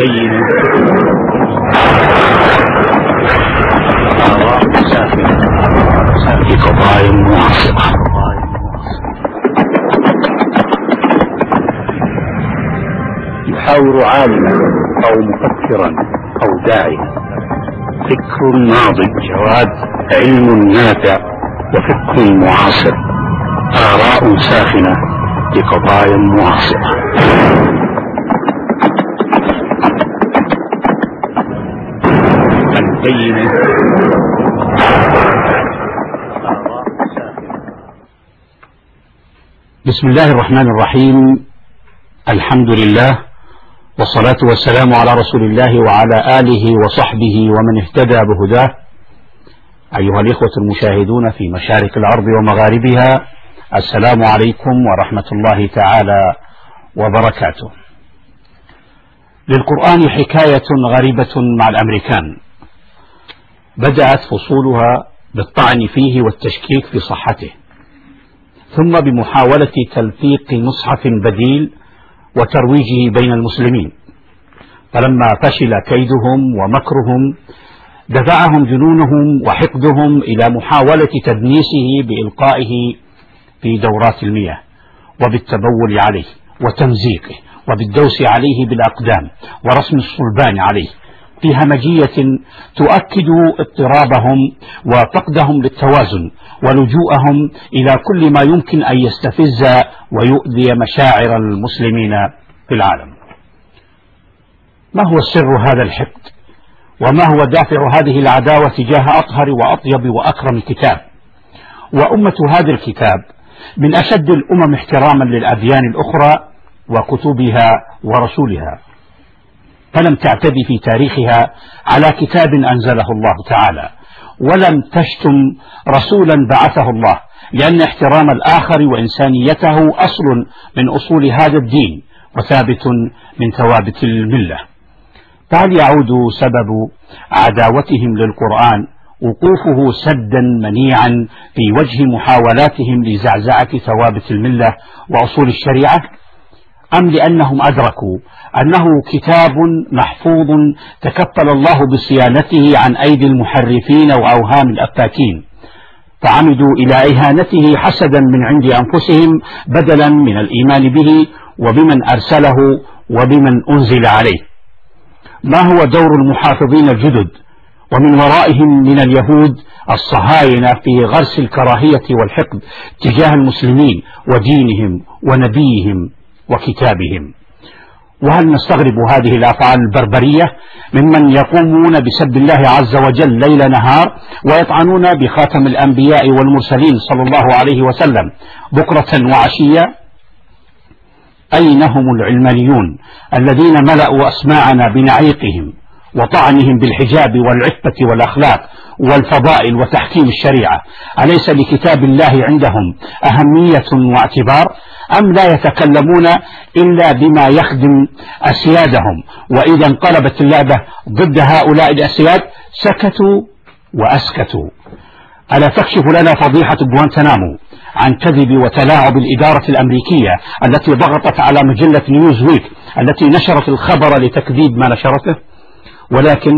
نبين آراء في قضايا معاصرة يحاور عالما أو مفكرا أو داعيا. فكر ناضج جواد علم نافع وفكر معاصر. آراء ساخنة لقضايا معاصرة البينة بسم الله الرحمن الرحيم. الحمد لله والصلاة والسلام على رسول الله وعلى آله وصحبه ومن اهتدى بهداه. أيها الإخوة المشاهدون في مشارق الأرض ومغاربها السلام عليكم ورحمة الله تعالى وبركاته. للقرآن حكاية غريبة مع الأمريكان. بدأت فصولها بالطعن فيه والتشكيك في صحته. ثم بمحاولة تلفيق مصحف بديل وترويجه بين المسلمين. فلما فشل كيدهم ومكرهم دفعهم جنونهم وحقدهم إلى محاولة تدنيسه بإلقائه في دورات المياه وبالتبول عليه وتمزيقه وبالدوس عليه بالأقدام ورسم الصلبان عليه. في همجية تؤكد اضطرابهم وفقدهم للتوازن ولجوءهم إلى كل ما يمكن أن يستفز ويؤذي مشاعر المسلمين في العالم. ما هو سر هذا الحقد؟ وما هو دافع هذه العداوة تجاه أطهر وأطيب وأكرم كتاب؟ وأمة هذا الكتاب من أشد الأمم احتراما للأديان الأخرى وكتبها ورسولها. فلم تعتدي في تاريخها على كتاب أنزله الله تعالى ولم تشتم رسولا بعثه الله لأن احترام الآخر وإنسانيته أصل من أصول هذا الدين وثابت من ثوابت الملة. فهل يعود سبب عداوتهم للقرآن وقوفه سدا منيعا في وجه محاولاتهم لزعزعة ثوابت الملة وأصول الشريعة. أم لأنهم أدركوا أنه كتاب محفوظ تكفل الله بصيانته عن أيدي المحرفين وأوهام الأفاكين فعمدوا إلى إهانته حسدا من عند أنفسهم بدلا من الإيمان به وبمن أرسله وبمن أنزل عليه. ما هو دور المحافظين الجدد؟ ومن ورائهم من اليهود الصهاينة في غرس الكراهية والحقد تجاه المسلمين ودينهم ونبيهم. وكتابهم. وهل نستغرب هذه الأفعال البربرية ممن يقومون بسب الله عز وجل ليل نهار ويطعنون بخاتم الأنبياء والمرسلين صلى الله عليه وسلم بكرة وعشية؟ أين هم العلمانيون الذين ملأوا أسماعنا بنعيقهم وطعنهم بالحجاب والعفة والأخلاق والفضائل وتحكيم الشريعة؟ أليس لكتاب الله عندهم أهمية واعتبار؟ أم لا يتكلمون إلا بما يخدم أسيادهم؟ وإذا انقلبت اللعبة ضد هؤلاء الأسياد سكتوا وأسكتوا. ألا تكشف لنا فضيحة جوانتنامو عن كذب وتلاعب الإدارة الأمريكية التي ضغطت على مجلة نيوز ويك التي نشرت الخبر لتكذيب ما نشرته؟ ولكن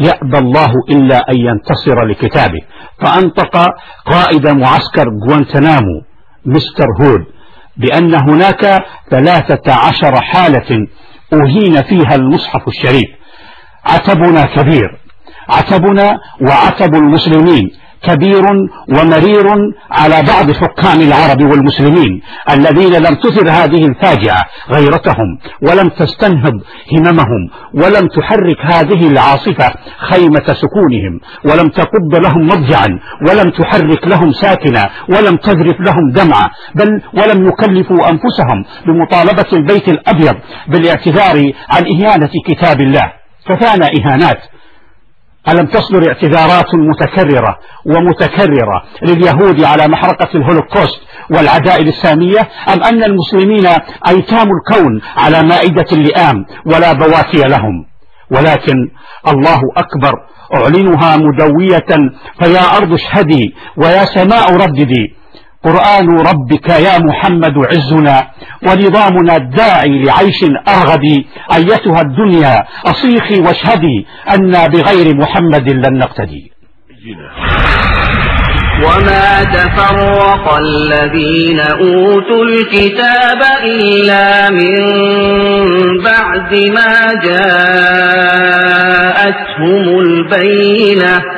يأبى الله إلا أن ينتصر لكتابه. فأنطق قائد معسكر جوانتنامو مستر هود بأن هناك ثلاثة عشر حالة أهين فيها المصحف الشريف. عتبنا كبير. عتبنا وعتب المسلمين. كبير ومرير على بعض حكام العرب والمسلمين الذين لم تثر هذه الفاجعة غيرتهم ولم تستنهض هممهم ولم تحرك هذه العاصفة خيمة سكونهم ولم تقض لهم مضجعا ولم تحرك لهم ساكنا ولم تذرف لهم دمعة بل ولم يكلفوا أنفسهم بمطالبة البيت الأبيض بالاعتذار عن إهانة كتاب الله فكان إهانات ألم تصدر اعتذارات متكررة ومتكررة لليهود على محرقة الهولوكوست والعداء الإسلامية أم أن المسلمين أيتام الكون على مائدة اللئام ولا بواكي لهم؟ ولكن الله أكبر أعلنها مدوية فيا أرض اشهدي ويا سماء رددي. قرآن ربك يا محمد عزنا ونظامنا الداعي لعيش أرغد أيتها الدنيا أصيخي واشهدي أنا بغير محمد لن نقتدي. وما تفرق الذين أوتوا الكتاب إلا من بعد ما جاءتهم البينة.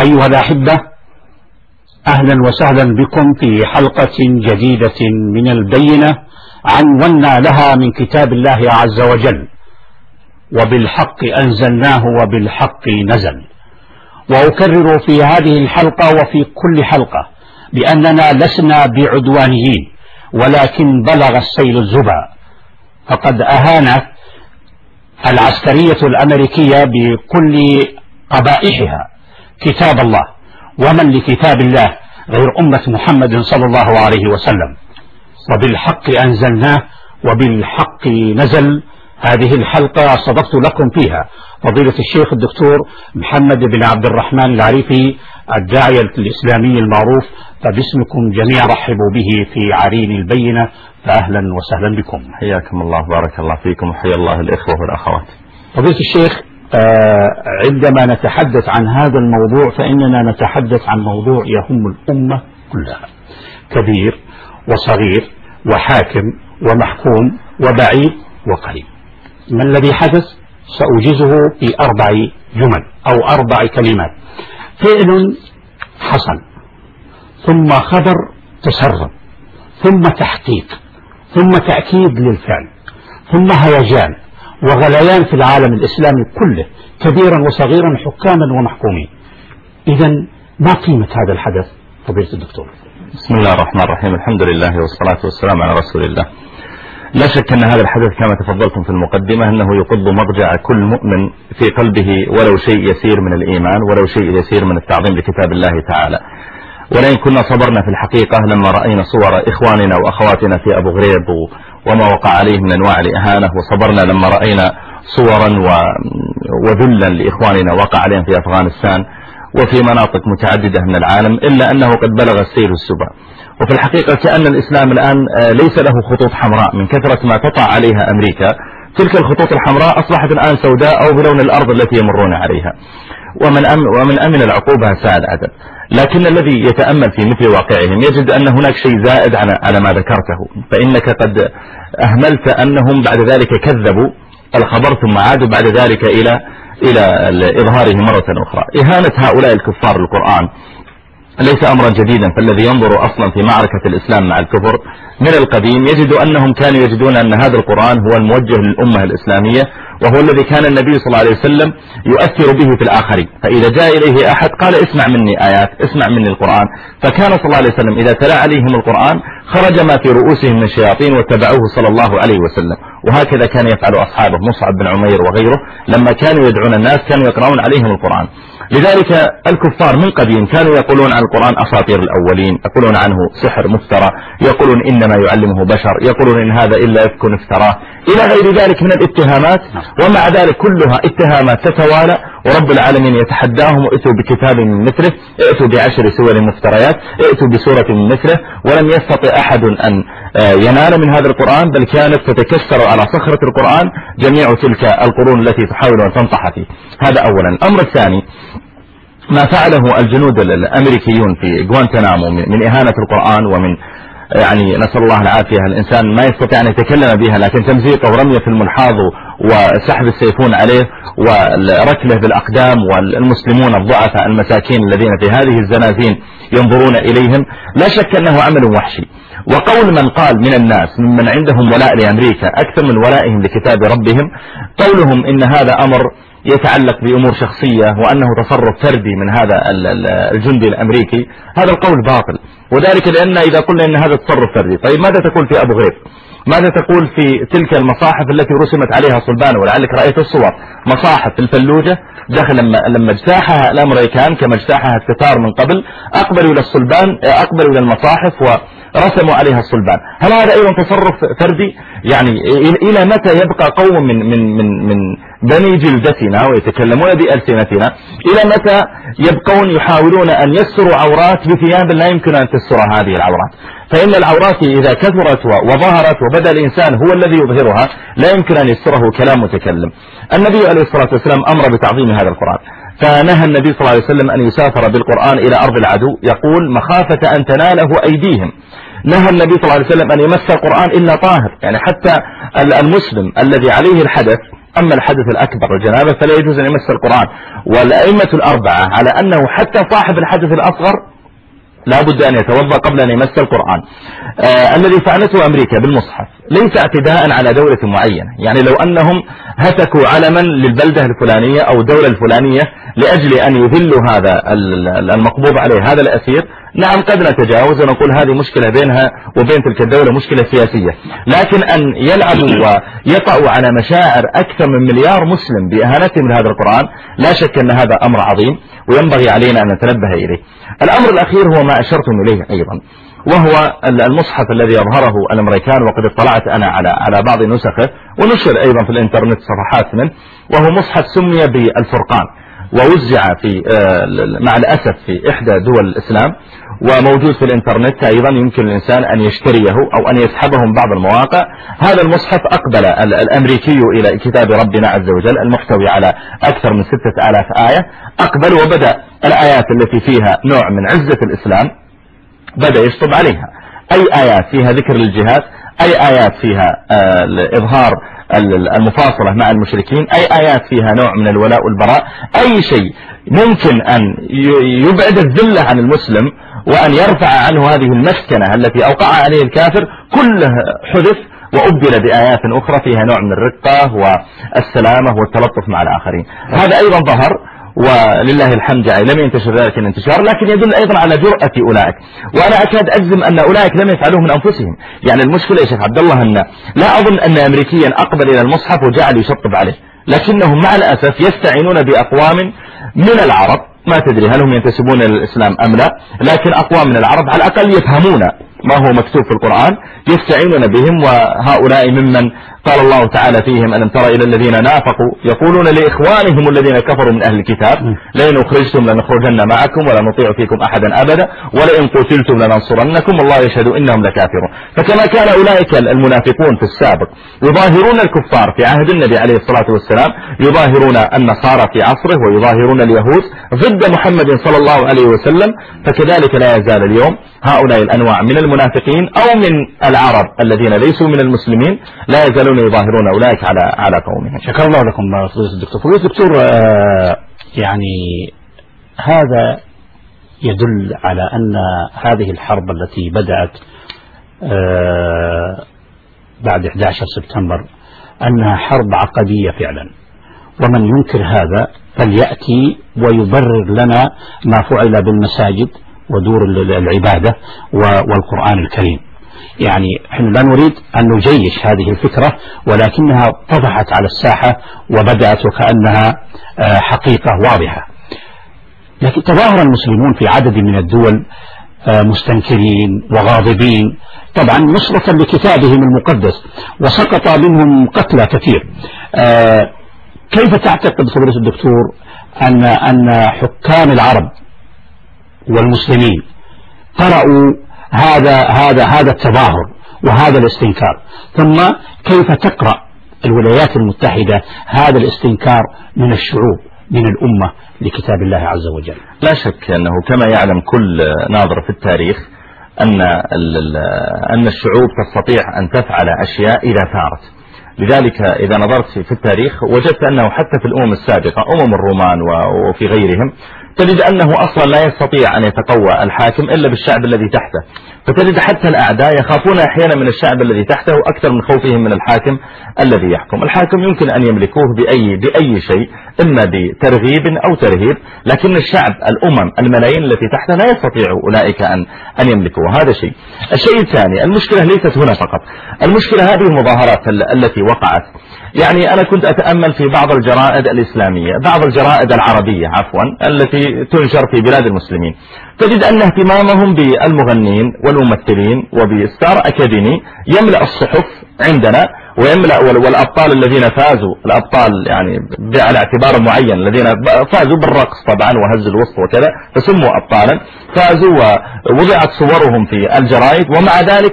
أيها الأحبة أهلا وسهلا بكم في حلقة جديدة من البينة عنونا لها من كتاب الله عز وجل. وبالحق أنزلناه وبالحق نزل. وأكرر في هذه الحلقة وفي كل حلقة بأننا لسنا بعدوانيين ولكن بلغ السيل الزبا. فقد أهانت العسكرية الأمريكية بكل قبائحها. كتاب الله ومن لكتاب الله غير أمة محمد صلى الله عليه وسلم. وبالحق أنزلناه وبالحق نزل. هذه الحلقة صدقت لكم فيها. فضيلة الشيخ الدكتور محمد بن عبد الرحمن العريفي الداعية الإسلامي المعروف. فباسمكم جميعا رحبوا به في عرين البينة. فأهلا وسهلا بكم. حياكم الله بارك الله فيكم وحيا الله الإخوة والأخوات. فضيلة الشيخ عندما نتحدث عن هذا الموضوع فإننا نتحدث عن موضوع يهم الأمة كلها. كبير وصغير وحاكم ومحكوم وبعيد وقريب. ما الذي حدث؟ سأوجزه في أربع جمل أو أربع كلمات. فعل حصل ثم خبر تسرب ثم تحقيق ثم تأكيد للفعل ثم هيجان وغليان في العالم الإسلامي كله كبيرا وصغيرا حكاما ومحكومين. إذا ما قيمة هذا الحدث فضيلة الدكتور؟ بسم الله الرحمن الرحيم. الحمد لله والصلاة والسلام على رسول الله. لا شك أن هذا الحدث كما تفضلتم في المقدمة أنه يقض مضجع كل مؤمن في قلبه ولو شيء يسير من الإيمان ولو شيء يسير من التعظيم لكتاب الله تعالى. ولئن كنا صبرنا في الحقيقة لما رأينا صور إخواننا وأخواتنا في أبو غريب وما وقع عليه من أنواع الإهانة وصبرنا لما رأينا صورا وذلا لإخواننا وقع عليهم في أفغانستان وفي مناطق متعددة من العالم إلا أنه قد بلغ السير السبا. وفي الحقيقة كأن الإسلام الآن آه، ليس له خطوط حمراء من كثرة ما تطع عليها أمريكا تلك الخطوط الحمراء أصبحت الآن سوداء أو بلون الأرض التي يمرون عليها. ومن أمن, ومن أمن العقوبة ساء العدد لكن الذي يتأمل في مثل واقعهم يجد أن هناك شيء زائد على ما ذكرته. فإنك قد أهملت أنهم بعد ذلك كذبوا. الخبر ثم عادوا بعد ذلك إلى إلى إظهاره مرة أخرى. إهانة هؤلاء الكفار القرآن ليس أمرا جديدا فالذي ينظر أصلا في معركة الإسلام مع الكفر من القديم يجد أنهم كانوا يجدون أن هذا القرآن هو الموجه للأمة الإسلامية وهو الذي كان النبي صلى الله عليه وسلم يؤثر به في الآخرين. فإذا جاء إليه أحد قال اسمع مني آيات اسمع مني القرآن. فكان صلى الله عليه وسلم إذا تلا عليهم القرآن خرج ما في رؤوسهم من الشياطين واتبعوه صلى الله عليه وسلم. وهكذا كان يفعل أصحابه مصعب بن عمير وغيره لما كانوا يدعون الناس كانوا يقرؤون عليهم القرآن. لذلك الكفار من قديم كانوا يقولون عن القرآن أساطير الأولين يقولون عنه سحر مفترى يقولون إنما يعلمه بشر يقولون إن هذا إلا يفك افتراه. إلى غير ذلك من الاتهامات ومع ذلك كلها اتهامات تتوالى ورب العالمين يتحداهم ائتوا بكتاب من مثله ائتوا بعشر سور مفتريات ائتوا بسورة من مثله ولم يستطع أحد أن آه، ينال من هذا القرآن بل كانت تتكسر على صخرة القرآن جميع تلك القرون التي تحاول أن تنطح فيه. هذا أولا. الأمر الثاني ما فعله الجنود الأمريكيون في غوانتنامو من إهانة القرآن ومن يعني نسأل الله العافية الإنسان ما يستطيع أن يتكلم بها لكن تمزيقه ورميه في المنحاض وسحب السيفون عليه وركله بالأقدام والمسلمون الضعفاء المساكين الذين في هذه الزنازين ينظرون إليهم لا شك أنه عمل وحشي. وقول من قال من الناس ممن عندهم ولاء لأمريكا أكثر من ولائهم لكتاب ربهم قولهم إن هذا أمر يتعلق بأمور شخصية وأنه تصرف فردي من هذا الجندي الأمريكي هذا القول باطل. وذلك لأن إذا قلنا أن هذا تصرف فردي طيب ماذا تقول في أبو غير ماذا تقول في تلك المصاحف التي رسمت عليها صلبان ولعلك رأيت الصور. مصاحف الفلوجة داخل لما, لما اجتاحها الأمريكان كما اجتاحها التتار من قبل أقبلوا إلى الصلبان أقبلوا إلى المصاحف ورسموا عليها الصلبان هل هذا أيضا تصرف فردي؟ يعني إلى متى يبقى قوم من, من, من, من بني جلدتنا ويتكلمون بألسنتنا. إلى متى يبقون يحاولون أن يسروا عورات بثياب لا يمكن أن تسر هذه العورات؟ فإن العورات إذا كثرت وظهرت وبدأ الإنسان هو الذي يظهرها لا يمكن أن يسره كلام متكلم. النبي عليه الصلاة والسلام أمر بتعظيم هذا القرآن. فنهى النبي صلى الله عليه وسلم أن يسافر بالقرآن إلى أرض العدو. يقول مخافة أن تناله أيديهم. نهى النبي صلى الله عليه وسلم أن يمس القرآن إلا طاهر. يعني حتى المسلم الذي عليه الحدث أما الحدث الأكبر الجنابة فلا يجوز أن يمس القرآن. والأئمة الأربعة على أنه حتى صاحب الحدث الأصغر لا بد أن يتوضأ قبل أن يمس القرآن. آه الذي فعلته أمريكا بالمصحف ليس اعتداء على دولة معينة. يعني لو أنهم هتكوا علما للبلدة الفلانية أو الدولة الفلانية لأجل أن يذلوا هذا المقبوض عليه هذا الأسير نعم قد نتجاوز ونقول هذه مشكلة بينها وبين تلك الدولة مشكلة سياسية. لكن أن يلعبوا ويطعوا على مشاعر أكثر من مليار مسلم بإهانتهم لهذا القرآن لا شك أن هذا أمر عظيم وينبغي علينا أن نتنبه إليه. الأمر الأخير هو ما أشرتم إليه أيضا وهو المصحف الذي يظهره الأمريكان وقد اطلعت أنا على على بعض نسخه ونشر أيضا في الإنترنت صفحات منه وهو مصحف سمي بالفرقان ووزع في آه، مع الأسف في إحدى دول الإسلام وموجود في الإنترنت أيضا يمكن الإنسان أن يشتريه أو أن يسحبه من بعض المواقع. هذا المصحف أقبل الأمريكي إلى كتاب ربنا عز وجل المحتوي على أكثر من ستة آلاف آية. أقبل وبدأ الآيات التي فيها نوع من عزة الإسلام بدأ يشطب عليها. أي آيات فيها ذكر للجهاد؟ أي آيات فيها آه، إظهار المفاصلة مع المشركين أي آيات فيها نوع من الولاء والبراء أي شيء ممكن أن يبعد الذلة عن المسلم وأن يرفع عنه هذه المسكنة التي أوقعها عليه الكافر كله حدث وأبدل بآيات أخرى فيها نوع من الرقة والسلامة والتلطف مع الآخرين. هذا أيضا ظهر ولله الحمد يعني لم ينتشر ذلك الانتشار لكن يدل أيضا على جرأة أولئك. وأنا أكاد أجزم أن أولئك لم يفعلوه من أنفسهم. يعني المشكلة يا شيخ عبد الله أن لا أظن أن أمريكيا أقبل إلى المصحف وجعل يشطب عليه. لكنهم مع الأسف يستعينون بأقوام من العرب. ما تدري هل هم ينتسبون للإسلام أم لا لكن أقوام من العرب على الأقل يفهمون ما هو مكتوب في القرآن يستعينون بهم وهؤلاء ممن قال الله تعالى فيهم ألم ترى إلى الذين نافقوا؟ يقولون لإخوانهم الذين كفروا من أهل الكتاب لئن أخرجتم لنخرجن معكم ولا نطيع فيكم أحدا أبدا ولئن قتلتم لننصرنكم والله يشهد إنهم لكافرون. فكما كان أولئك المنافقون في السابق يظاهرون الكفار في عهد النبي عليه الصلاة والسلام يظاهرون النصارى في عصره ويظاهرون اليهود ضد محمد صلى الله عليه وسلم فكذلك لا يزال اليوم هؤلاء الأنواع من المنافقين أو من العرب الذين ليسوا من المسلمين لا يزالون يظاهرون أولئك على على قومهم. شكر الله لكم فضيلة الدكتور فضيلة الدكتور آه، يعني هذا يدل على أن هذه الحرب التي بدأت آه، بعد 11 سبتمبر أنها حرب عقدية فعلا. ومن ينكر هذا فليأتي ويبرر لنا ما فعل بالمساجد ودور العبادة والقرآن الكريم. يعني إحنا لا نريد أن نجيش هذه الفكرة ولكنها طفحت على الساحة وبدأت وكأنها آه، حقيقة واضحة. لكن تظاهر المسلمون في عدد من الدول آه، مستنكرين وغاضبين طبعا نصرة لكتابهم المقدس وسقط منهم قتلى كثير. آه، كيف تعتقد فضيلة الدكتور أن أن حكام العرب والمسلمين قرأوا هذا هذا هذا التظاهر وهذا الاستنكار. ثم كيف تقرأ الولايات المتحدة هذا الاستنكار من الشعوب من الأمة لكتاب الله عز وجل؟ لا شك أنه كما يعلم كل ناظر في التاريخ أن أن الشعوب تستطيع أن تفعل أشياء إذا ثارت. لذلك إذا نظرت في التاريخ وجدت أنه حتى في الأمم السابقة أمم الرومان وفي غيرهم تجد أنه أصلا لا يستطيع أن يتقوى الحاكم إلا بالشعب الذي تحته. فتجد حتى الأعداء يخافون أحيانا من الشعب الذي تحته أكثر من خوفهم من الحاكم الذي يحكم. الحاكم يمكن أن يملكوه بأي, بأي شيء إما بترغيب أو ترهيب لكن الشعب الأمم الملايين التي تحته لا يستطيع أولئك أن, أن يملكوه. هذا شيء. الشيء الثاني المشكلة ليست هنا فقط. المشكلة هذه المظاهرات التي وقعت. يعني أنا كنت أتأمل في بعض الجرائد الإسلامية بعض الجرائد العربية عفوا التي تنشر في بلاد المسلمين. تجد أن اهتمامهم بالمغنين والممثلين وبستار أكاديمي يملأ الصحف عندنا ويملأ والأبطال الذين فازوا الأبطال يعني على اعتبار معين الذين فازوا بالرقص طبعا وهز الوسط وكذا فسموا أبطالا فازوا ووضعت صورهم في الجرائد ومع ذلك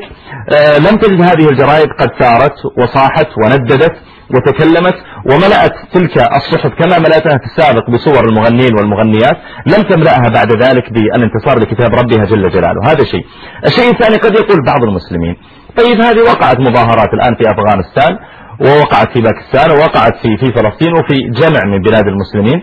آه، لم تجد هذه الجرائد قد سارت وصاحت ونددت. وتكلمت وملأت تلك الصحف كما ملأتها في السابق بصور المغنين والمغنيات لم تملأها بعد ذلك بالانتصار لكتاب ربها جل جلاله. هذا شيء. الشيء الثاني قد يقول بعض المسلمين طيب هذه وقعت مظاهرات الآن في أفغانستان ووقعت في باكستان ووقعت في في فلسطين وفي جمع من بلاد المسلمين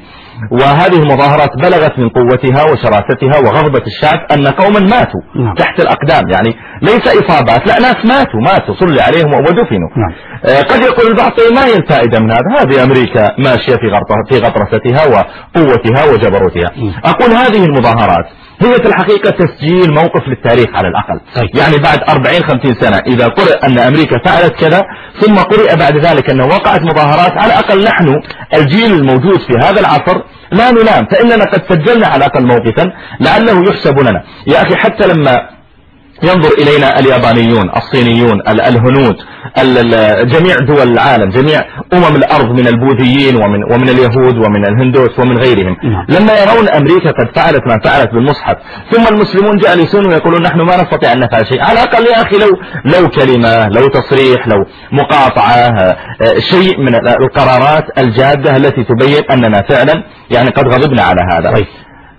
وهذه المظاهرات بلغت من قوتها وشراستها وغضبة الشعب أن قوما ماتوا نعم. تحت الأقدام يعني ليس إصابات لا ناس ماتوا ماتوا صلي عليهم ودفنوا نعم. آه قد يقول البعض طيب ما هي الفائدة من هذا هذه أمريكا ماشية في في غطرستها وقوتها وجبروتها نعم. أقول هذه المظاهرات هي في الحقيقة تسجيل موقف للتاريخ على الأقل طيب. يعني بعد 40-50 سنة إذا قرئ أن أمريكا فعلت كذا ثم قرئ بعد ذلك أنه وقعت مظاهرات على الأقل نحن الجيل الموجود في هذا العصر لا نلام فإننا قد سجلنا على الأقل موقفا لعله يحسب لنا يا أخي حتى لما ينظر إلينا اليابانيون الصينيون الهنود جميع دول العالم جميع أمم الأرض من البوذيين ومن, ومن اليهود ومن الهندوس ومن غيرهم. نعم. لما يرون أمريكا قد فعلت ما فعلت بالمصحف ثم المسلمون جالسون ويقولون نحن ما نستطيع أن نفعل شيء. على الأقل يا أخي لو, لو كلمة لو تصريح لو مقاطعة آه، شيء من القرارات الجادة التي تبين أننا فعلا يعني قد غضبنا على هذا.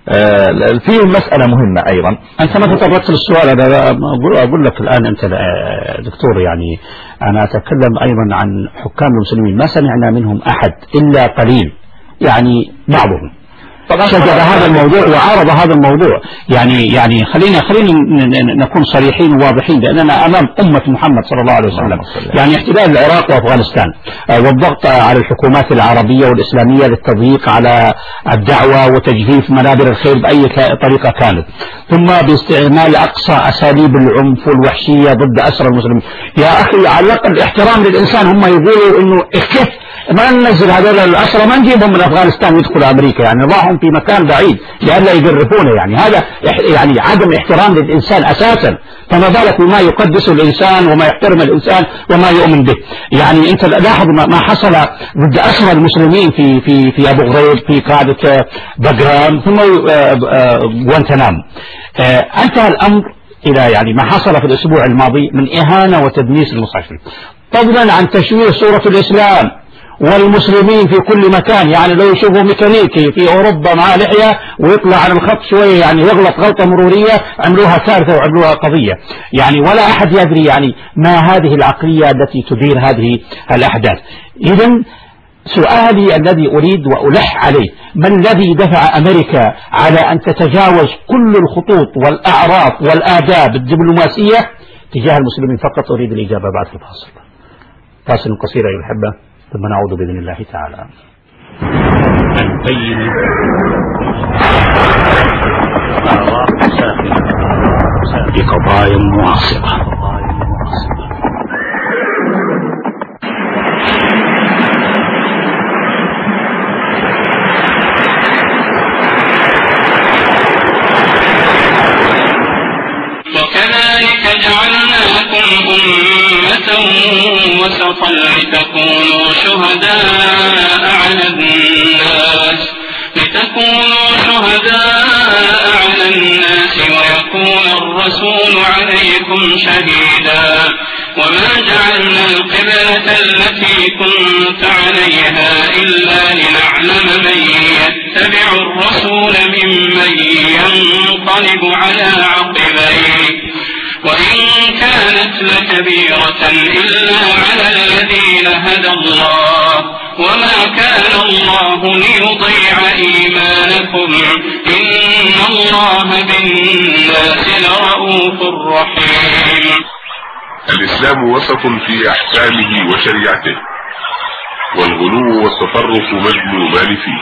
آه، فيه مسألة مهمة أيضا. أنت ما تطرقت للسؤال هذا أقول لك الآن أنت دكتور يعني أنا أتكلم أيضا عن حكام المسلمين ما سمعنا منهم أحد إلا قليل يعني بعضهم. شجر هذا الموضوع وعارض هذا الموضوع. يعني يعني خلينا خلينا نكون صريحين وواضحين لاننا أمام أمة محمد صلى الله عليه وسلم. يعني احتلال العراق وأفغانستان. آه، والضغط على الحكومات العربية والإسلامية للتضييق على الدعوة وتجهيف منابر الخير بأي طريقة كانت. ثم باستعمال أقصى أساليب العنف والوحشيه ضد أسرى المسلمين. يا أخي على الأقل احترام للإنسان. هم يقولوا إنه كيف ما ننزل هذول الأسرى ما نجيبهم من أفغانستان يدخلوا أمريكا يعني نضعهم في مكان بعيد لئلا يقرفونه يعني هذا يعني عدم احترام للإنسان أساسا. فما بالك بما يقدس الإنسان وما يحترم الإنسان وما يؤمن به. يعني أنت لاحظ ما حصل ضد أسرى المسلمين في في في أبو غريب في قادة بقرام ثم غوانتنام آه، آه، أنتهى الأمر إلى يعني ما حصل في الأسبوع الماضي من إهانة وتدنيس المصحفين فضلا عن تشويه صورة الإسلام. والمسلمين في كل مكان يعني لو يشوفوا ميكانيكي في أوروبا مع لحية ويطلع على الخط شوية يعني يغلط غلطة مرورية عملوها كارثة وعملوها قضية. يعني ولا أحد يدري يعني ما هذه العقلية التي تدير هذه الأحداث. إذا سؤالي الذي أريد وألح عليه ما الذي دفع أمريكا على أن تتجاوز كل الخطوط والأعراف والآداب الدبلوماسية تجاه المسلمين؟ فقط أريد الإجابة بعد الفاصل. فاصل قصير أيها الأحبة. ثم نعود بإذن الله تعالى. آراء ساخنة بقضايا معاصرة وسطا لتكونوا شهداء على الناس. لتكونوا شهداء على الناس ويكون الرسول عليكم شهيدا. وما جعلنا القبلة التي كنت عليها إلا لنعلم من يتبع الرسول ممن ينقلب على عقبيه. وإن كانت لكبيرة إلا على الذين هدى الله وما كان الله ليضيع إيمانكم إن الله بالناس لرؤوف رحيم. الإسلام وسط في أحكامه وشريعته والغلو والتطرف مذمومان فيه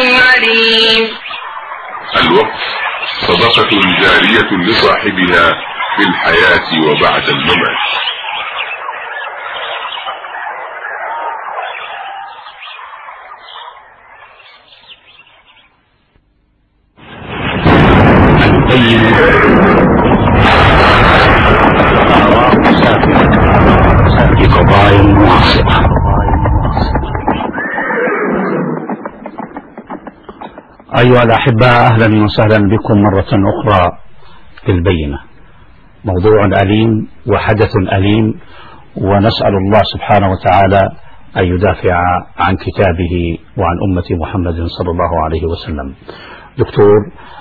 عليم الوقف صدقة جارية لصاحبها في الحياة وبعد الممات. نبين أيها الأحباء أهلا وسهلا بكم مرة أخرى في البينة موضوع أليم وحدث أليم ونسأل الله سبحانه وتعالى أن يدافع عن كتابه وعن أمة محمد صلى الله عليه وسلم. دكتور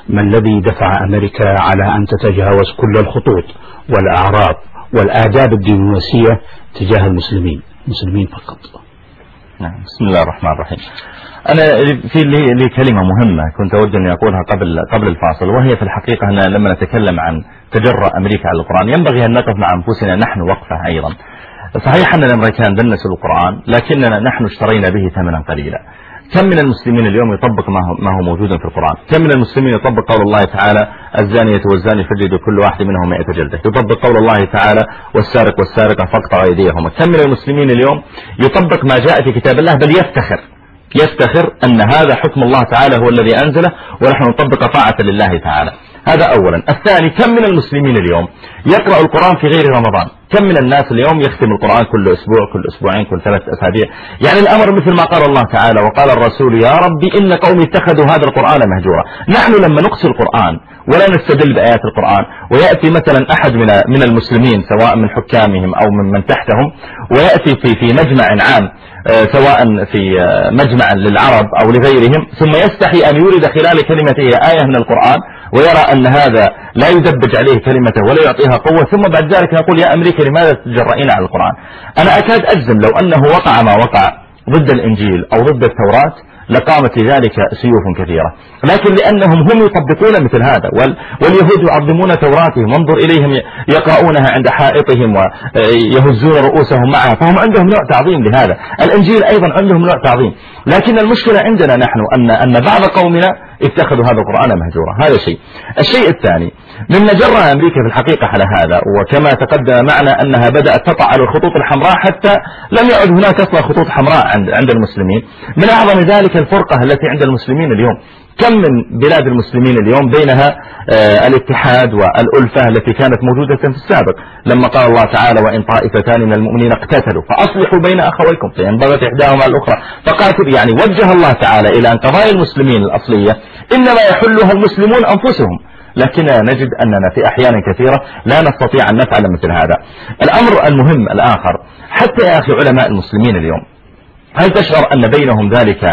ما الذي دفع أمريكا على أن تتجاوز كل الخطوط والأعراض والآداب الدبلوماسية تجاه المسلمين؟ المسلمين فقط. نعم بسم الله الرحمن الرحيم. أنا في لي, كلمة مهمة كنت أود أن أقولها قبل قبل الفاصل وهي في الحقيقة أن لما نتكلم عن تجرأ أمريكا على القرآن ينبغي أن نقف مع أنفسنا نحن وقفة أيضا. صحيح أن الأمريكان دنسوا القرآن لكننا نحن اشترينا به ثمنا قليلا. كم من المسلمين اليوم يطبق ما هو, ما هو موجود في القرآن؟ كم من المسلمين يطبق قول الله تعالى الزانية والزاني فجدوا كل واحد منهم مئة جلدة؟ يطبق قول الله تعالى والسارق والسارقة فاقطعوا أيديهما كم من المسلمين اليوم يطبق ما جاء في كتاب الله بل يفتخر؟ يفتخر أن هذا حكم الله تعالى هو الذي أنزله ونحن نطبق طاعة لله تعالى. هذا أولا. الثاني كم من المسلمين اليوم يقرأ القرآن في غير رمضان؟ كم من الناس اليوم يختم القرآن كل أسبوع كل أسبوعين كل ثلاث أسابيع؟ يعني الأمر مثل ما قال الله تعالى وقال الرسول يا ربي إن قومي اتخذوا هذا القرآن مهجورا. نحن لما نقصي القرآن ولا نستدل بآيات القرآن. ويأتي مثلا أحد من من المسلمين سواء من حكامهم أو من من تحتهم ويأتي في في مجمع عام سواء في مجمع للعرب أو لغيرهم ثم يستحي أن يورد خلال كلمته آية من القرآن ويرى أن هذا لا يدبج عليه كلمته ولا يعطيها قوة ثم بعد ذلك نقول يا أمريكا لماذا تجرئين على القرآن؟ أنا أكاد أجزم لو أنه وقع ما وقع ضد الإنجيل أو ضد التوراة لقامت لذلك سيوف كثيرة. لكن لأنهم هم يطبقون مثل هذا واليهود يعظمون توراتهم وانظر إليهم يقرؤونها عند حائطهم ويهزون رؤوسهم معها فهم عندهم نوع تعظيم لهذا. الإنجيل أيضا عندهم نوع تعظيم. لكن المشكلة عندنا نحن أن, أن بعض قومنا اتخذوا هذا القرآن مهجورا. هذا شيء الشيء الثاني مما جرى أمريكا في الحقيقة على هذا وكما تقدم معنا أنها بدأت تطع على الخطوط الحمراء حتى لم يعد هناك أصلا خطوط حمراء عند, عند المسلمين. من أعظم ذلك الفرقة التي عند المسلمين اليوم. كم من بلاد المسلمين اليوم بينها آه الاتحاد والألفة التي كانت موجودة في السابق؟ لما قال الله تعالى وإن طائفتان من المؤمنين اقتتلوا فأصلحوا بين أخويكم فإن بغت إحداهما الأخرى. فقاتل يعني وجه الله تعالى إلى أن قضايا المسلمين الأصلية. إنما يحلها المسلمون أنفسهم. لكننا نجد أننا في أحيان كثيرة لا نستطيع أن نفعل مثل هذا. الأمر المهم الآخر. حتى يا أخي علماء المسلمين اليوم هل تشعر أن بينهم ذلك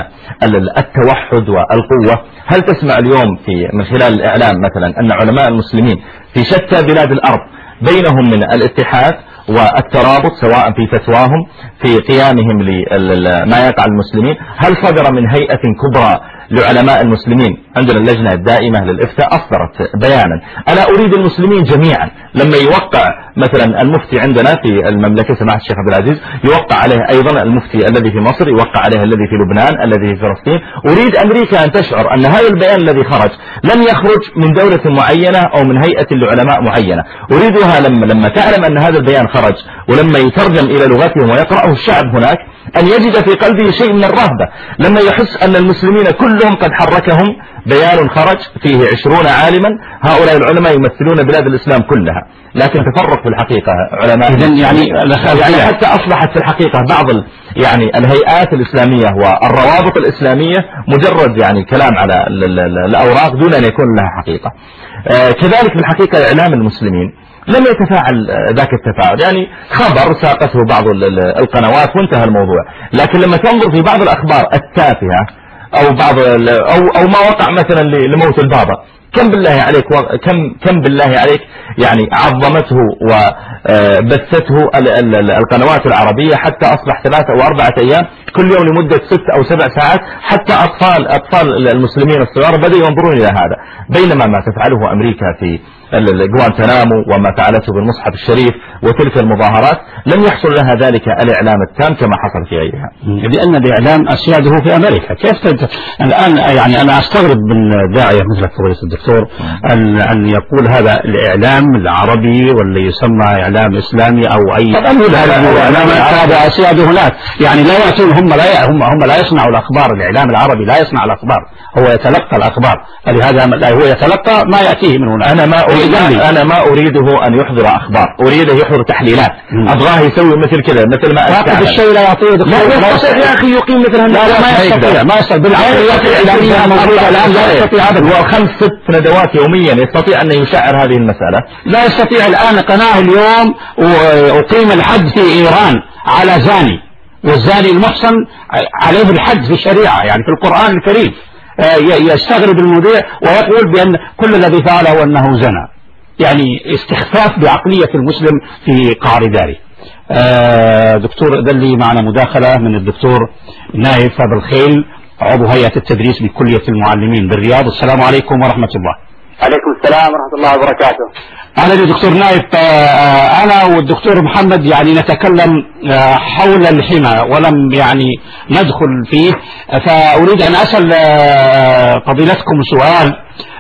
التوحد والقوة؟ هل تسمع اليوم في من خلال الإعلام مثلا أن علماء المسلمين في شتى بلاد الأرض بينهم من الاتحاد والترابط سواء في فتواهم في قيامهم لما يقع المسلمين؟ هل صدر من هيئة كبرى لعلماء المسلمين. عندنا اللجنة الدائمة للإفتاء أصدرت بيانا. أنا أريد المسلمين جميعا. لما يوقع مثلا المفتي عندنا في المملكة سماحة الشيخ عبد العزيز يوقع عليه أيضا المفتي الذي في مصر يوقع عليه الذي في لبنان الذي في فلسطين. أريد أمريكا أن تشعر أن هذا البيان الذي خرج لم يخرج من دولة معينة أو من هيئة لعلماء معينة. أريدها لما, لما تعلم أن هذا البيان خرج ولما يترجم إلى لغتهم ويقرأه الشعب هناك أن يجد في قلبه شيء من الرهبة. لما يحس أن المسلمين كلهم قد حركهم بيان خرج فيه عشرون عالما. هؤلاء العلماء يمثلون بلاد الإسلام كلها. لكن تفرق في الحقيقة علماء. إذن يعني يعني حتى أصبحت في الحقيقة بعض يعني الهيئات الإسلامية والروابط الإسلامية مجرد يعني كلام على الأوراق دون أن يكون لها حقيقة. آه، كذلك في الحقيقة إعلام المسلمين. لم يتفاعل ذاك التفاعل. يعني خبر ساقته بعض القنوات وانتهى الموضوع. لكن لما تنظر في بعض الأخبار التافهة أو بعض أو أو ما وقع مثلا لموت البابا كم بالله عليك كم كم بالله عليك يعني عظمته وبثته القنوات العربية حتى أصبح ثلاثة أو أربعة أيام كل يوم لمدة ست أو سبع ساعات حتى أطفال أطفال المسلمين الصغار بدأوا ينظرون إلى هذا. بينما ما تفعله أمريكا في جوانتنامو وما فعلته بالمصحف الشريف وتلك المظاهرات لم يحصل لها ذلك الإعلام التام كما حصل في غيرها. لأن الإعلام أسياده في أمريكا. كيف تد... الآن يعني أنا أستغرب من داعية مثل فضيلة الدكتور أن, أن يقول هذا الإعلام العربي واللي يسمى إعلام إسلامي أو أي إعلام هذا أسياده هناك يعني لا يأتون هم لا هم هم لا يصنعوا الأخبار. الإعلام العربي لا يصنع الأخبار. هو يتلقى الأخبار. فلهذا هو يتلقى ما يأتيه من هنا. أنا ما أريد أنا ما أريده أن يحضر أخبار. أريده يحضر تحليلات. أبغاه يسوي مثل كذا مثل ما فاقد الشيء لا يعطيه لا يستطيع يا أخي يقيم مثل لا ما يستطيع ما يستطيع. الإعلامية الموجودة الآن لا يستطيع. أبدا وخمس ست ندوات يوميا يستطيع أن يشعر هذه المسألة. لا يستطيع الآن قناة اليوم أقيم الحد في إيران على زاني. والزاني المحصن عليه الحد في الشريعة يعني في القرآن الكريم. يستغرب المذيع ويقول بأن كل الذي فعله أنه زنى. يعني استخفاف بعقلية المسلم في قعر داره. آه، دكتور دلي معنا مداخلة من الدكتور نايف أبو الخيل عضو هيئة التدريس بكلية المعلمين بالرياض. السلام عليكم ورحمة الله. عليكم السلام ورحمة الله وبركاته. يا دكتور نايف آه، أنا والدكتور محمد يعني نتكلم آه، حول الحمى ولم يعني ندخل فيه. فأريد أن أسأل آه، فضيلتكم سؤال.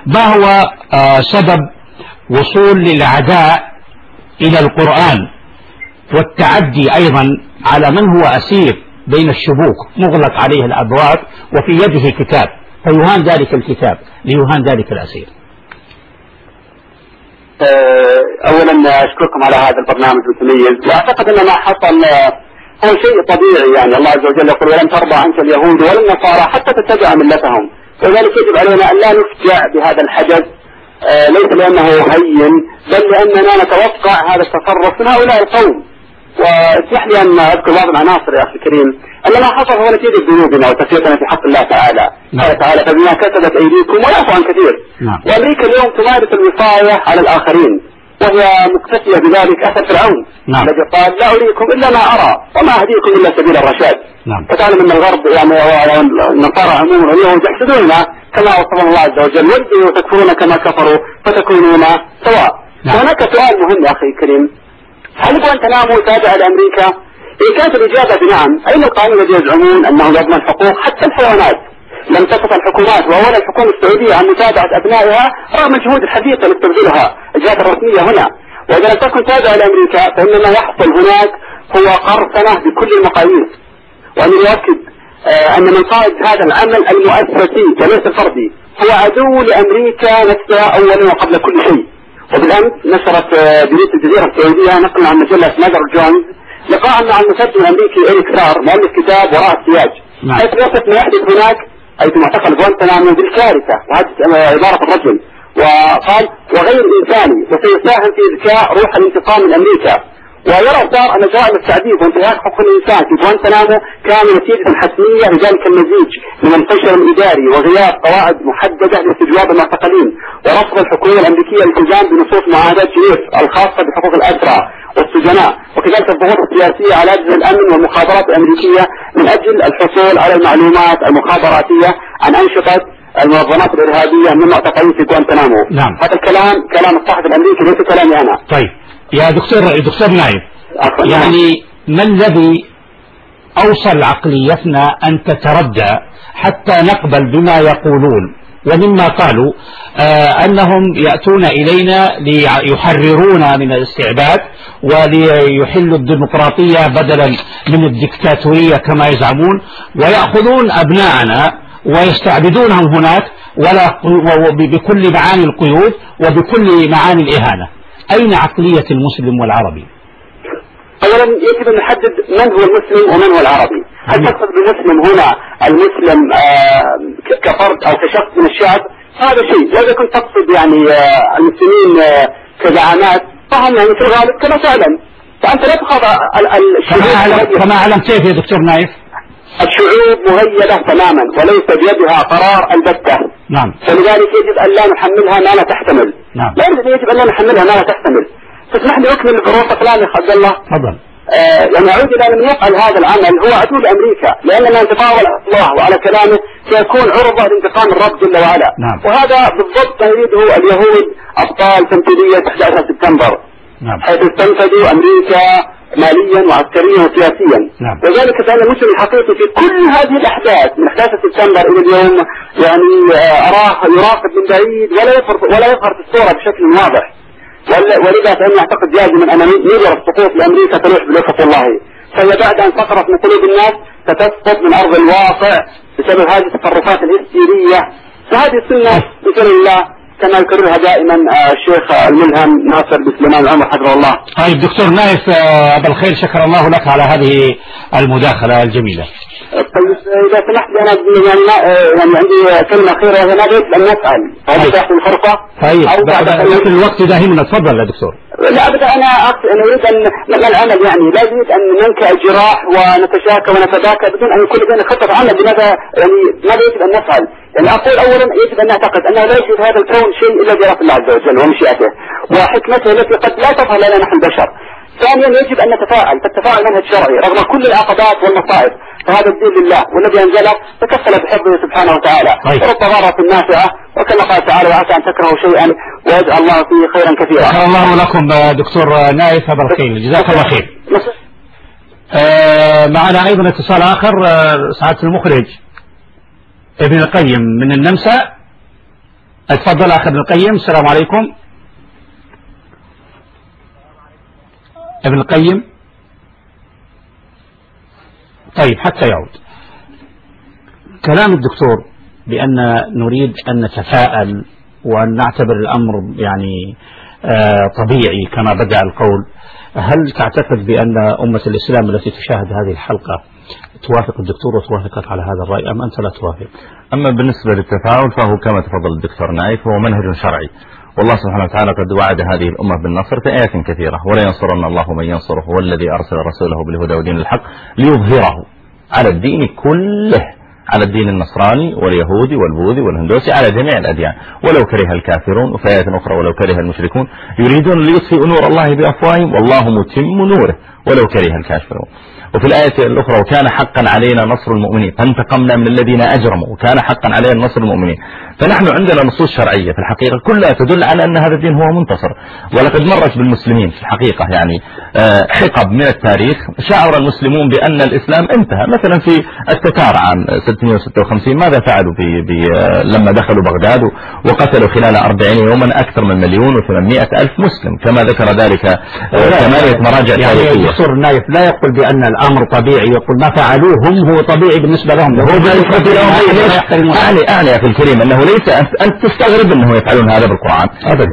ما هو سبب وصول للعداء إلى القرآن والتعدي أيضا على من هو أسير بين الشبوك مغلق عليه الأبواب وفي يده كتاب فيهان ذلك الكتاب ليهان ذلك الأسير؟ آه، اولا أشكركم على هذا البرنامج المتميز وأعتقد ان ما حصل آه، هو شيء طبيعي يعني. الله عز وجل يقول ولن ترضى عنك اليهود ولا النصارى حتى تتبع ملتهم ولذلك يجب علينا أن لا نفجع بهذا الحدث آه، ليس لأنه هين بل لأننا نتوقع هذا التصرف من هؤلاء القوم. واسمح لي أن أذكر بعض العناصر يا أخي الكريم أن ما حصل هو نتيجة ذنوبنا وتفريطنا في حق الله تعالى نعم. قال تعالى فبما كسبت أيديكم ويعفو عن كثير نعم. وأمريكا اليوم تمارس الوصاية على الآخرين وهي مكتفية بذلك أثر فرعون نعم. الذي قال لا أريكم إلا ما أرى وما أهديكم إلا سبيل الرشاد نعم. فتعلم أن الغرب يعني النصارى عموما واليهود يحسدوننا كما وصفنا الله عز وجل ودوا تكفرون كما كفروا فتكونون سواء نعم. وهناك سؤال مهم يا أخي الكريم هل غوانتنامو تابع لأمريكا؟ ان كانت الإجابة بنعم اين القانون الذي يزعمون أنه يضمن حقوق حتى الحيوانات؟ لم تستطع الحكومات واولا الحكومة السعودية عن متابعة أبنائها رغم الجهود الحديثة التي تبذلها الجهات الرسمية هنا وإذا لم تكن تابعة لأمريكا فإن ما يحصل هناك هو قرصنة بكل المقاييس وأن يؤكد آه أن من قائد هذا العمل المؤسسي وليس الفردي هو عدو لأمريكا نفسها اولا وقبل كل شيء وبالأمس نشرت بيوت الجزيرة السعودية نقلا عن مجلة ماجر جونز لقاء مع المسجل الأمريكي اريك سار مؤلف كتاب وراء السياج نعم. حيث وصف ما يحدث هناك اي في معتقل غوانتنامو بالكارثة وهذه عبارة الرجل وقال وغير إنساني وسيساهم في اذكاء روح الانتقام من أمريكا ويرى صار أن جرائم التعذيب وانتهاك حقوق الإنسان في غوانتنامو كان نتيجة حتمية لذلك المزيج من الفشل الإداري وغياب قواعد محددة لاستجواب المعتقلين ورفض الحكومة الأمريكية الالتزام بنصوص معاهدات جنيف الخاصة بحقوق الاسرى والسجناء وكذلك الضغوط السياسية على أجهزة الأمن والمخابرات الأمريكية من أجل الحصول على المعلومات المخابراتية عن أنشطة المنظمات الإرهابية من المعتقلين في جوانتنامو نعم. هذا الكلام كلام الصحفي الأمريكي ليس كلامي أنا. طيب. يا دكتور دكتور نايف عفواً. يعني ما الذي أوصل عقليتنا أن تتردى حتى نقبل بما يقولون ومما قالوا آه أنهم يأتون إلينا ليحررونا من الاستعباد وليحلوا الديمقراطية بدلا من الدكتاتورية كما يزعمون ويأخذون أبناءنا ويستعبدونهم هناك ولا بكل معاني القيود وبكل معاني الإهانة أين عقلية المسلم والعربي؟ اولا يجب أن نحدد من هو المسلم ومن هو العربي. هل. تقصد بالمسلم هنا المسلم آه، كفرد أو كشخص من الشعب؟ هذا شيء. واذا كنت تقصد يعني آه، المسلمين آه، كزعامات فهم يعني في الغالب كما تعلم فأنت لا ال- كما الشعوب أعلم, كما أعلم كيف يا دكتور نايف؟ الشعوب مهيئة تماما وليس بيدها قرار البتة. نعم. فلذلك يجب أن لا نحملها ما لا تحتمل. نعم. لا يجب أن لا نحملها ما لا تحتمل. تسمح لي أكمل بروح كلامي يا عبد الله. تفضل. آه، يعني أعود إلى من يفعل هذا العمل. هو عدو لامريكا لأننا نتطاول على الله وعلى كلامه سيكون عرضة لانتقام الرب جل وعلا. نعم. وهذا بالضبط ما يريده اليهود أبطال تمثيليه 11 سبتمبر. نعم. حيث استنفذوا أمريكا ماليا وعسكريا وسياسيا. نعم. وذلك فان المسلم الحقيقي في كل هذه الأحداث من 11 سبتمبر إلى اليوم يعني آه، اراه يراقب من بعيد ولا يظهر ولا يظهر في الصورة بشكل واضح. ول- ولذا فاني اعتقد جازما أن نظر السقوط لأمريكا تلوح بلطف الله. فهي بعد أن سقطت من قلوب الناس ستسقط من أرض الواقع بسبب هذه التصرفات الهستيرية. فهذه سنه بسم الله كما يكررها دائما آه، الشيخ الملهم ناصر بن سليمان العمر حفظه الله. طيب دكتور نايف آه، أبا الخير شكر الله لك على هذه المداخلة الجميلة. طيب اذا سمحت أنا يعني يعني عندي كلمه اخيره وهي ما بيت ان نسال هل تحت الفرصه؟ طيب أو بعد الوقت داهمنا تفضل يا دكتور لا ابدا أنا أقصد أنا اريد ان ما العمل يعني لا اريد ان ننكأ الجراح ونتشاكى ونتباكى بدون ان يكون لدينا خطه عمل لماذا يعني ماذا يجب ان نفعل؟ يعني أقول اولا يجب ان نعتقد انه لا يوجد هذا الكون شيء الا بإرادة الله عز وجل ومشيئته وحكمته التي قد لا تظهر لنا نحن البشر. ثانيا يجب ان نتفاعل فالتفاعل منهج شرعي رغم كل العقبات والمصائب فهذا الدين لله والذي أنزله تكفل بحفظه سبحانه وتعالى. طيب. ورب ضاره نافعه وكما قال تعالى وعسى أن تكرهوا شيئا ويجعل الله فيه خيرا كثيرا. شكر الله لكم آه، دكتور نايف أبا الخير جزاك الله خير. آه، معنا أيضا اتصال آخر آه، سعادة المخرج ابن القيم من النمسا. اتفضل أخ ابن القيم السلام عليكم. ابن القيم. طيب حتى يعود. كلام الدكتور بأن نريد أن نتفاءل وأن نعتبر الأمر يعني آه، طبيعي كما بدأ القول. هل تعتقد بأن أمة الإسلام التي تشاهد هذه الحلقة توافق الدكتور وتوافقك على هذا الرأي أم أنت لا توافق؟ أما بالنسبة للتفاعل فهو كما تفضل الدكتور نايف هو منهج شرعي. والله سبحانه وتعالى قد وعد هذه الأمة بالنصر في آيات كثيرة. ولا ينصرن الله من ينصره هو الذي أرسل رسوله بالهدى ودين الحق ليظهره على الدين كله على الدين النصراني واليهودي والبوذي والهندوسي على جميع الأديان. ولو كره الكافرون وفي آيات أخرى ولو كره المشركون يريدون ليطفئوا نور الله بأفواههم والله متم نوره. ولو كره الكافرون وفي الآية الأخرى وكان حقا علينا نصر المؤمنين. فانتقمنا من الذين أجرموا. وكان حقا علينا نصر المؤمنين. فنحن عندنا نصوص شرعية في الحقيقة. كلها تدل على أن هذا الدين هو منتصر. ولقد مرت بالمسلمين في الحقيقة يعني آه، حقب من التاريخ. شعر المسلمون بأن الإسلام انتهى. مثلا في التتار عام 656 ماذا فعلوا بي بي آه، لما دخلوا بغداد وقتلوا خلال 40 يوما أكثر من مليون و800 ألف مسلم كما ذكر ذلك آه، ثمانية مراجع يعني تاريخية الدكتور النايف لا يقول بأن الأمر طبيعي يقول ما فعلوه هم هو طبيعي بالنسبة لهم. هو. أعني أعني يا أخي الكريم أنه ليس أنت, تستغرب أنه يفعلون هذا بالقرآن.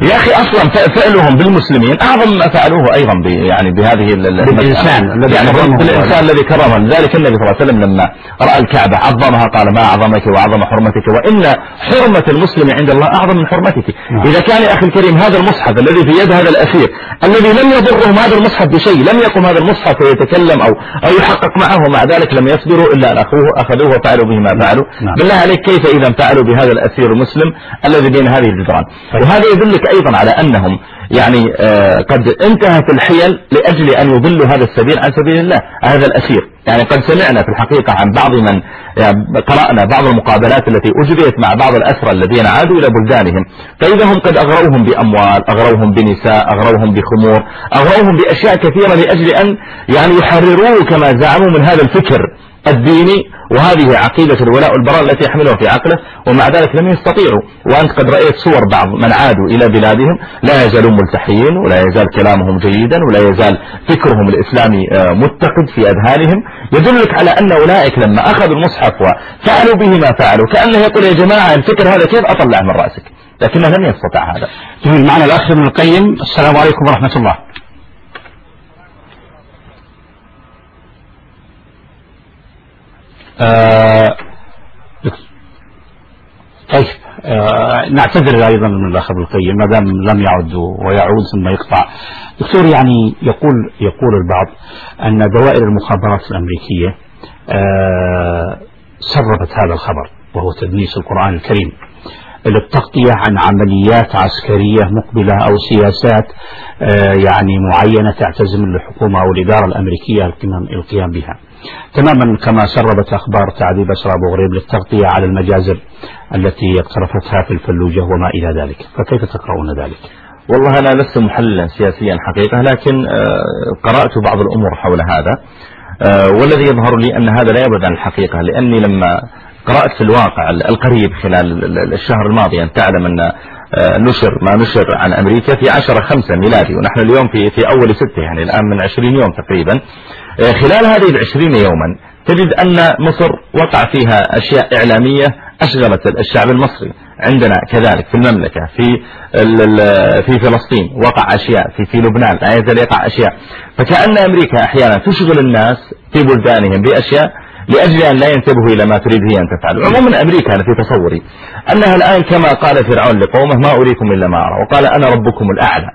يا أخي أصلا فعلهم بالمسلمين أعظم ما فعلوه أيضا يعني بهذه ال- ال- بالإنسان يعني بالإنسان الذي كرمه. لذلك النبي صلى الله عليه وسلم لما رأى الكعبة عظمها قال ما أعظمك وأعظم حرمتك؟ وإن حرمة المسلم عند الله أعظم من حرمتك. نعم. إذا كان يا أخي الكريم هذا المصحف الذي في يد هذا الأسير الذي لم يضرهم هذا المصحف بشيء لم يقم هذا المصحف يتكلم أو أو يحقق معه ومع ذلك لم يصبروا إلا أن أخوه أخذوه وفعلوا به ما فعلوا نعم. بالله عليك كيف إذا فعلوا بهذا الأسير المسلم الذي بين هذه الجدران طيب. وهذا يدلك أيضا على أنهم يعني آه قد انتهت الحيل لأجل أن يضلوا هذا السبيل عن سبيل الله هذا الأسير يعني قد سمعنا في الحقيقة عن بعض من يعني قرأنا بعض المقابلات التي أجريت مع بعض الأسرى الذين عادوا إلى بلدانهم فإذا هم قد أغروهم بأموال أغروهم بنساء أغروهم بخمور أغروهم بأشياء كثيرة لأجل أن يعني يحرروه كما زعموا من هذا الفكر. الديني وهذه عقيدة الولاء والبراء التي يحملها في عقله ومع ذلك لم يستطيعوا. وأنت قد رأيت صور بعض من عادوا إلى بلادهم لا يزالون ملتحيين ولا يزال كلامهم جيدا ولا يزال فكرهم الإسلامي آه، متقد في أذهانهم. يدلك على أن أولئك لما أخذوا المصحف وفعلوا به ما فعلوا كأنه يقول يا جماعة الفكر هذا كيف أطلع من رأسك؟ لكنه لم يستطع هذا. جميل معنا الأخ ابن القيم. السلام عليكم ورحمة الله. آه طيب آه نعتذر أيضا من الأخ ابن القيم ما دام لم يعد ويعود ثم يقطع. دكتور يعني يقول يقول البعض أن دوائر المخابرات الأمريكية آه سربت هذا الخبر وهو تدنيس القرآن الكريم للتغطية عن عمليات عسكرية مقبلة أو سياسات آه يعني معينة تعتزم الحكومة أو الإدارة الأمريكية القيام بها. تماما كما سربت أخبار تعذيب أسرى أبو غريب للتغطية على المجازر التي اقترفتها في الفلوجة وما إلى ذلك. فكيف تقرؤون ذلك؟ والله أنا لست محللا سياسيا حقيقة لكن قرأت بعض الأمور حول هذا. والذي يظهر لي أن هذا لا يبعد عن الحقيقة لأني لما قرأت في الواقع القريب خلال الشهر الماضي أن تعلم أن نشر ما نشر عن أمريكا في عشرة خمسة ميلادي ونحن اليوم في في أول ستة يعني الآن من عشرين يوم تقريبا. خلال هذه العشرين يوما تجد أن مصر وقع فيها أشياء إعلامية أشغلت الشعب المصري. عندنا كذلك في المملكة في في فلسطين وقع أشياء في في لبنان لا يزال يقع أشياء. فكأن أمريكا أحيانا تشغل الناس في بلدانهم بأشياء لأجل أن لا ينتبهوا إلى ما تريد هي أن تفعل. عموما أمريكا أنا في تصوري أنها الآن كما قال فرعون لقومه ما أريكم إلا ما أرى. وقال أنا ربكم الأعلى.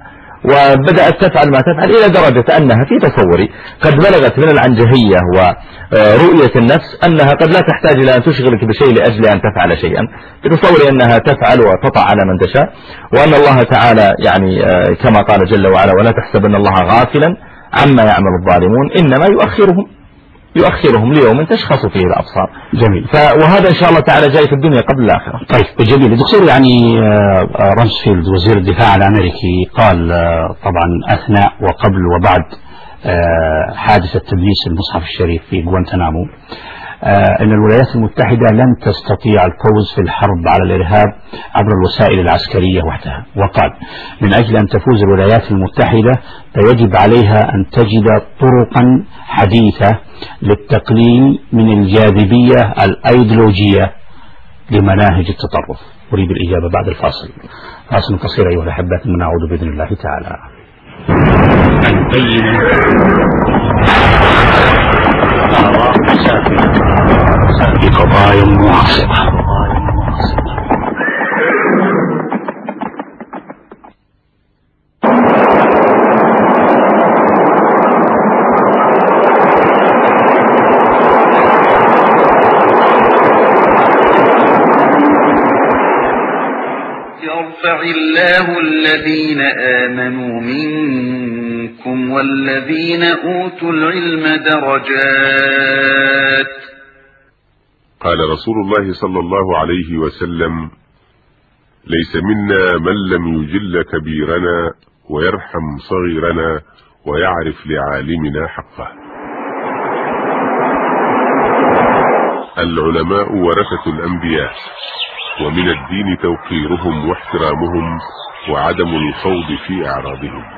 وبدأت تفعل ما تفعل إلى درجة أنها في تصوري قد بلغت من العنجهية ورؤية النفس أنها قد لا تحتاج إلى أن تشغلك بشيء لأجل أن تفعل شيئا. في تصوري أنها تفعل وتطع على من تشاء. وأن الله تعالى يعني كما قال جل وعلا ولا تحسبن الله غافلا عما يعمل الظالمون إنما يؤخرهم. يؤخرهم ليوم تشخص فيه الأبصار. جميل. وهذا إن شاء الله تعالى جاي في الدنيا قبل الآخرة. طيب جميل. دكتور يعني رمسفيلد وزير الدفاع الأمريكي قال طبعا أثناء وقبل وبعد حادثة تدليس المصحف الشريف في غوانتنامو أن الولايات المتحدة لن تستطيع الفوز في الحرب على الإرهاب عبر الوسائل العسكرية وحدها. وقال من أجل أن تفوز الولايات المتحدة فيجب عليها أن تجد طرقا حديثة للتقليل من الجاذبية الأيديولوجية لمناهج التطرف. أريد الإجابة بعد الفاصل. فاصل قصير أيها الأحبة ثم نعود بإذن الله تعالى. يرفع الله الذين آمنوا منكم والذين أوتوا العلم درجات. قال رسول الله صلى الله عليه وسلم ليس منا من لم يجل كبيرنا ويرحم صغيرنا ويعرف لعالمنا حقه. العلماء ورثة الأنبياء ومن الدين توقيرهم واحترامهم وعدم الخوض في أعراضهم.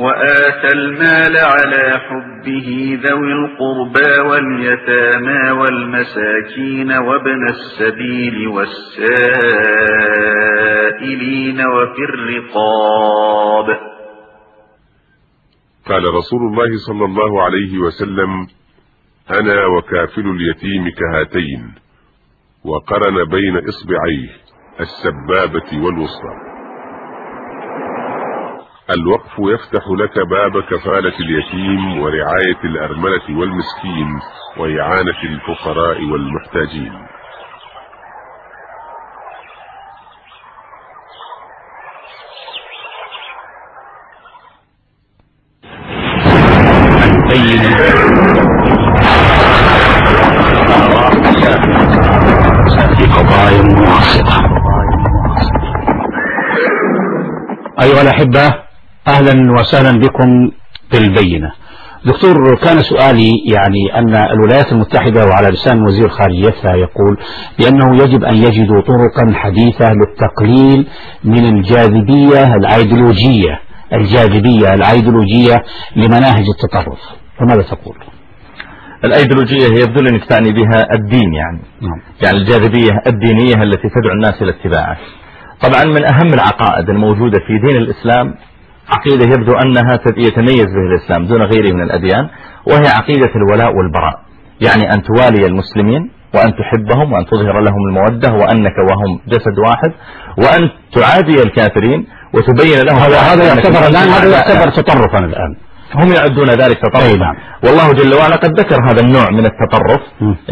وآتى المال على حبه ذوي القربى واليتامى والمساكين وابن السبيل والسائلين وفي الرقاب. قال رسول الله صلى الله عليه وسلم أنا وكافل اليتيم كهاتين وقرن بين إصبعيه السبابة والوسطى. الوقف يفتح لك باب كفالة اليتيم ورعاية الأرملة والمسكين وإعانة الفقراء والمحتاجين. أيها الأحبة أهلا وسهلا بكم في البينة دكتور كان سؤالي يعني أن الولايات المتحدة وعلى لسان وزير خارجيتها يقول بأنه يجب أن يجدوا طرقا حديثة للتقليل من الجاذبية الأيديولوجية الجاذبية الأيديولوجية لمناهج التطرف فماذا تقول؟ الأيديولوجية هي يبدو أنك تعني بها الدين يعني نعم. يعني الجاذبية الدينية التي تدعو الناس إلى اتباعه طبعا من أهم العقائد الموجودة في دين الإسلام عقيدة يبدو أنها يتميز به الإسلام دون غيره من الأديان وهي عقيدة الولاء والبراء يعني أن توالي المسلمين وأن تحبهم وأن تظهر لهم المودة وأنك وهم جسد واحد وأن تعادي الكافرين وتبين لهم هذا يعتبر الآن هذا. يعتبر تطرفا الآن هم يعدون ذلك تطرفا نعم. والله جل وعلا قد ذكر هذا النوع من التطرف.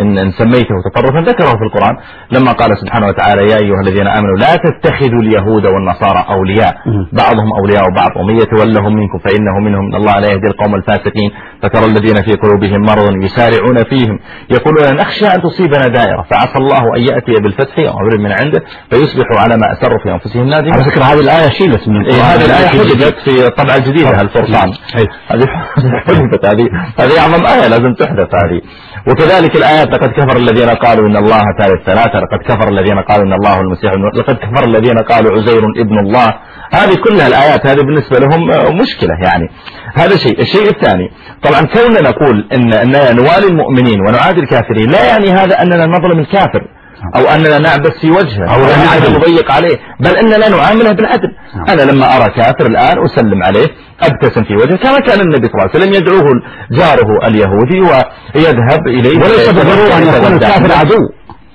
إن, إن سميته تطرفا ذكره في القرآن لما قال سبحانه وتعالى يا أيها الذين آمنوا لا تتخذوا اليهود والنصارى أولياء. بعضهم أولياء بعض ومن يتولهم منكم فإنه منهم الله لا يهدي القوم الفاسقين فترى الذين في قلوبهم مرض يسارعون فيهم يقولون نخشى أن تصيبنا دائرة فعسى الله أن يأتي بالفتح أو أمر من عنده فيصبحوا على ما أسروا في أنفسهم نادمين على فكرة هذه الآية شيلت من إيه القرآن. هذه الآية. حذفت في الطبعة الجديدة الفرقان. هذه حذفت هذه هذه أعظم آية لازم تحذف هذه. وكذلك الآيات لقد كفر الذين قالوا إن الله ثالث ثلاثة لقد كفر الذين قالوا إن الله المسيح لقد كفر الذين قالوا عزير ابن الله. هذه كلها الآيات هذه بالنسبة لهم آه، مشكلة يعني. هذا شيء. الشيء الثاني طبعا كوننا نقول إن, إن نوالي المؤمنين ونعادي الكافرين لا يعني هذا أننا نظلم الكافر. أو أننا نعبس في وجهه أو أننا. نضيق عليه. بل أننا نعامله بالعدل نعم. أنا لما أرى كافر الآن أسلم عليه أبتسم في وجهه كما كان النبي صلى الله عليه وسلم يدعوه جاره اليهودي ويذهب إليه. وليس بالضرورة أن يكون الكافر عدو.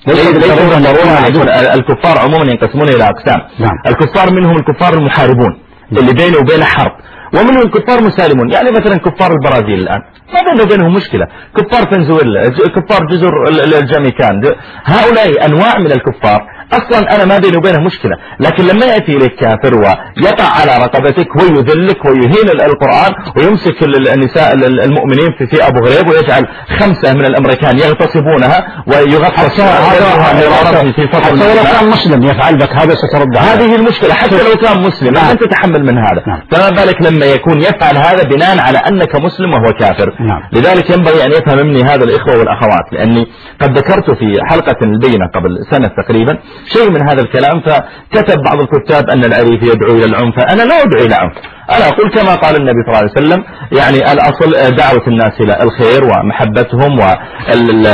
ليس يكون الكفار عموما ينقسمون إلى أقسام. نعم. الكفار منهم الكفار المحاربون اللي بينه وبينه حرب. ومنهم كفار مسالمون. يعني مثلا كفار البرازيل الآن. ما بينه وبينهم مشكلة. كفار فنزويلا كفار جزر ال- ال- الجاميكان. هؤلاء أنواع من الكفار. أصلا أنا ما بيني وبينه مشكلة لكن لما يأتي إليك كافر ويقع على رقبتك ويذلك ويهين ال- القرآن ويمسك ال- ال- النساء ال- ال- المؤمنين في, في أبو غريب ويجعل خمسة من الأمريكان يغتصبونها ويغطس هذا حتى الإسلام. كان مسلم يفعل بك هذا سترد. هذه المشكلة حتى لو كان مسلم نعم. نعم. أنت تتحمل من هذا نعم. فما بالك لما يكون يفعل هذا بناء على أنك مسلم وهو كافر نعم. لذلك ينبغي أن يفهم مني هذا الإخوة والأخوات لأني قد ذكرت في حلقة البينة قبل سنة تقريبا شيء من هذا الكلام. فكتب بعض الكتاب أن العريف يدعو إلى العنف. أنا لا أدعو إلى عنف أنا أقول كما قال النبي صلى الله عليه وسلم يعني الأصل دعوة الناس إلى الخير ومحبتهم وال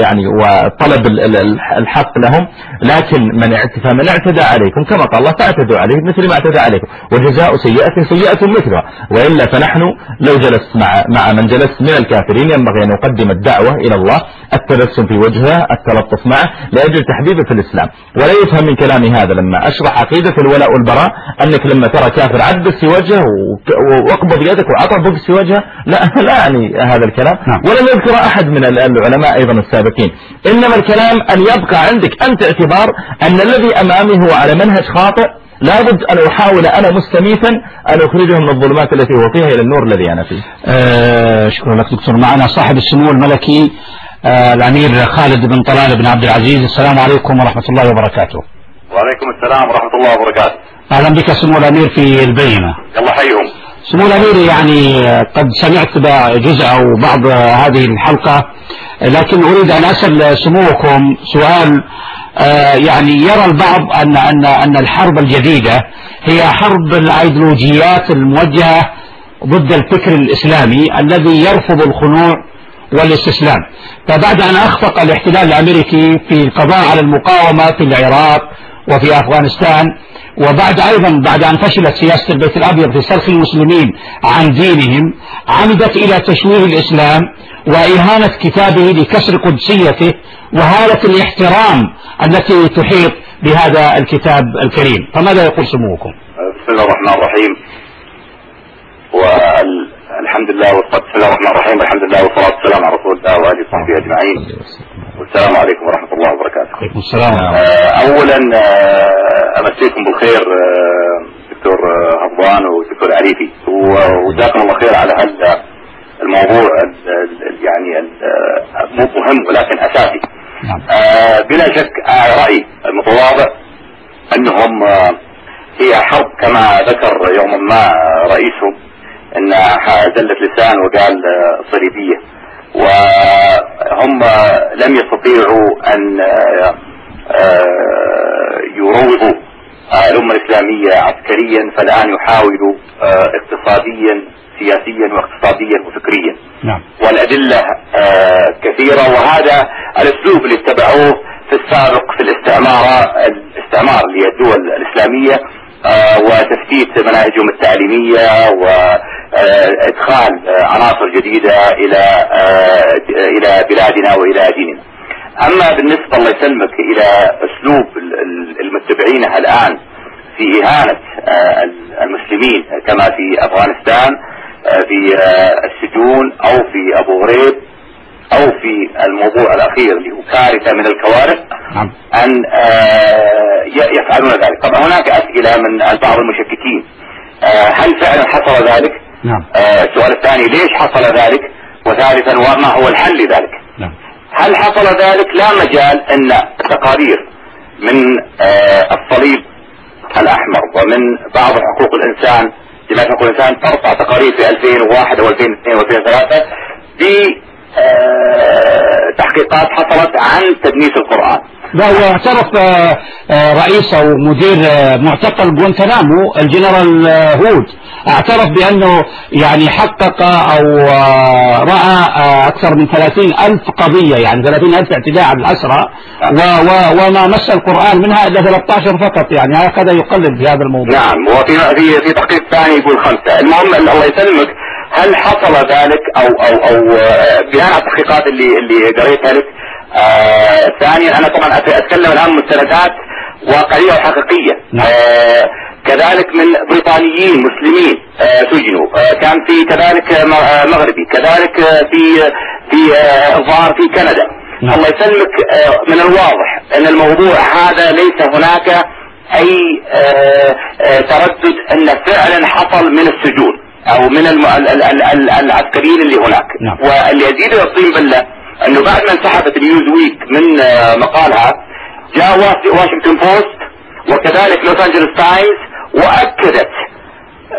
يعني وطلب ال- ال- الحق لهم لكن من فمن اعتدى عليكم كما قال الله فاعتدوا عليه مثل ما اعتدى عليكم وجزاء سيئة سيئة مثلها وإلا فنحن لو جلست مع مع من جلست من الكافرين ينبغي أن نقدم الدعوة إلى الله التبسم في وجهه التلطف معه لأجل تحبيبه في الإسلام. ولا يفهم من كلامي هذا لما أشرح عقيدة الولاء والبراء أنك لما ترى كافر عبس في وجهه وأقبض يدك وعطى بوكس في وجهه. لا لا يعني هذا الكلام. نعم. ولم يذكر أحد من ال- العلماء أيضا السابقين. إنما الكلام أن يبقى عندك أنت اعتبار أن الذي أمامي هو على منهج خاطئ لابد أن أحاول أنا مستميتا أن أخرجه من الظلمات التي هو فيها إلى النور الذي أنا فيه. آه شكرا لك دكتور. معنا صاحب السمو الملكي آه الأمير خالد بن طلال بن عبد العزيز. السلام عليكم ورحمة الله وبركاته. وعليكم السلام ورحمة الله وبركاته. أهلا بك سمو الأمير في البينة يلا حيهم سمو الأمير يعني قد سمعت جزء أو بعض هذه الحلقة لكن أريد أن أسأل سموكم سؤال آه، يعني يرى البعض أن أن أن الحرب الجديدة هي حرب الأيديولوجيات الموجهة ضد الفكر الإسلامي الذي يرفض الخنوع والاستسلام. فبعد أن أخفق الاحتلال الأمريكي في القضاء على المقاومة في العراق وفي أفغانستان وبعد أيضا بعد أن فشلت سياسة البيت الأبيض في سلخ المسلمين عن دينهم عمدت إلى تشويه الإسلام وإهانة كتابه لكسر قدسيته وهالة الاحترام التي تحيط بهذا الكتاب الكريم. فماذا يقول سموكم؟ بسم الله الرحمن الرحيم. والحمد لله والصلاة الله الرحمن الرحيم الحمد لله والصلاة والسلام على رسول الله وآله وصحبه أجمعين. والسلام عليكم ورحمة الله وبركاته. عليكم السلام. آه، أولا آه، أمسيكم بالخير آه، دكتور هضبان ودكتور عريفي وجزاكم الله خير على هذا الموضوع ال- ال- يعني مو مهم ولكن أساسي. نعم. بلا شك رأيي المتواضع أنهم هي حرب كما ذكر يوما ما رئيسهم أن زلت لسان وقال صليبية. وهم لم يستطيعوا أن آه، يروضوا الأمة الإسلامية عسكريا فالآن يحاولوا آه، اقتصاديا سياسيا واقتصاديا وفكريا. نعم. والأدلة آه، كثيرة وهذا الأسلوب اللي اتبعوه في السابق في الاستعمار الاستعمار للدول الإسلامية آه، وتفتيت مناهجهم التعليمية وإدخال عناصر جديدة إلى آه، إلى بلادنا وإلى ديننا. أما بالنسبة الله يسلمك إلى أسلوب ال- ال- المتبعينه الآن في إهانة آه، المسلمين كما في أفغانستان آه، في آه، السجون أو في أبو غريب أو في الموضوع الأخير اللي هو كارثة من الكوارث نعم. أن آه، يفعلون ذلك. طبعا هناك أسئلة من بعض المشككين. آه، هل فعلا حصل ذلك؟ نعم. آه، السؤال الثاني ليش حصل ذلك؟ وثالثا وما هو الحل لذلك؟ نعم. هل حصل ذلك؟ لا مجال إن تقارير من الصليب الأحمر ومن بعض حقوق الإنسان جمعية حقوق الإنسان ترفع تقارير في 2001 أو 2002 و2003 ب آه، تحقيقات حصلت عن تدنيس القرآن. لا واعترف آه، آه، رئيس أو مدير آه، معتقل جوانتنامو الجنرال هود. اعترف بأنه يعني حقق أو رأى أكثر من 30 ألف قضية يعني 30 ألف اعتداء على الأسرى وما مس القرآن منها إلا 13 فقط يعني هكذا يقلل في هذا الموضوع. نعم وفي في في تحقيق ثاني يقول خمسة. المهم الله يسلمك. هل حصل ذلك أو أو أو آه، بناء على التحقيقات اللي اللي قريتها لك؟ آه ثانيا أنا طبعا أتكلم الآن مستندات واقعية وحقيقية. نعم. آه كذلك من بريطانيين مسلمين آه سجنوا. آه كان في كذلك مغربي كذلك في في ظهر في كندا. نعم. الله يسلمك. من الواضح أن الموضوع هذا ليس هناك أي تردد أن فعلا حصل من السجون. أو من الم... ال... ال... ال... ال... العسكريين اللي هناك نعم. واللي يزيد الطين بلة أنه بعد ما انسحبت نيوز ويك من آه، مقالها جاء واش- واشنطن بوست وكذلك لوس أنجلوس تايمز وأكدت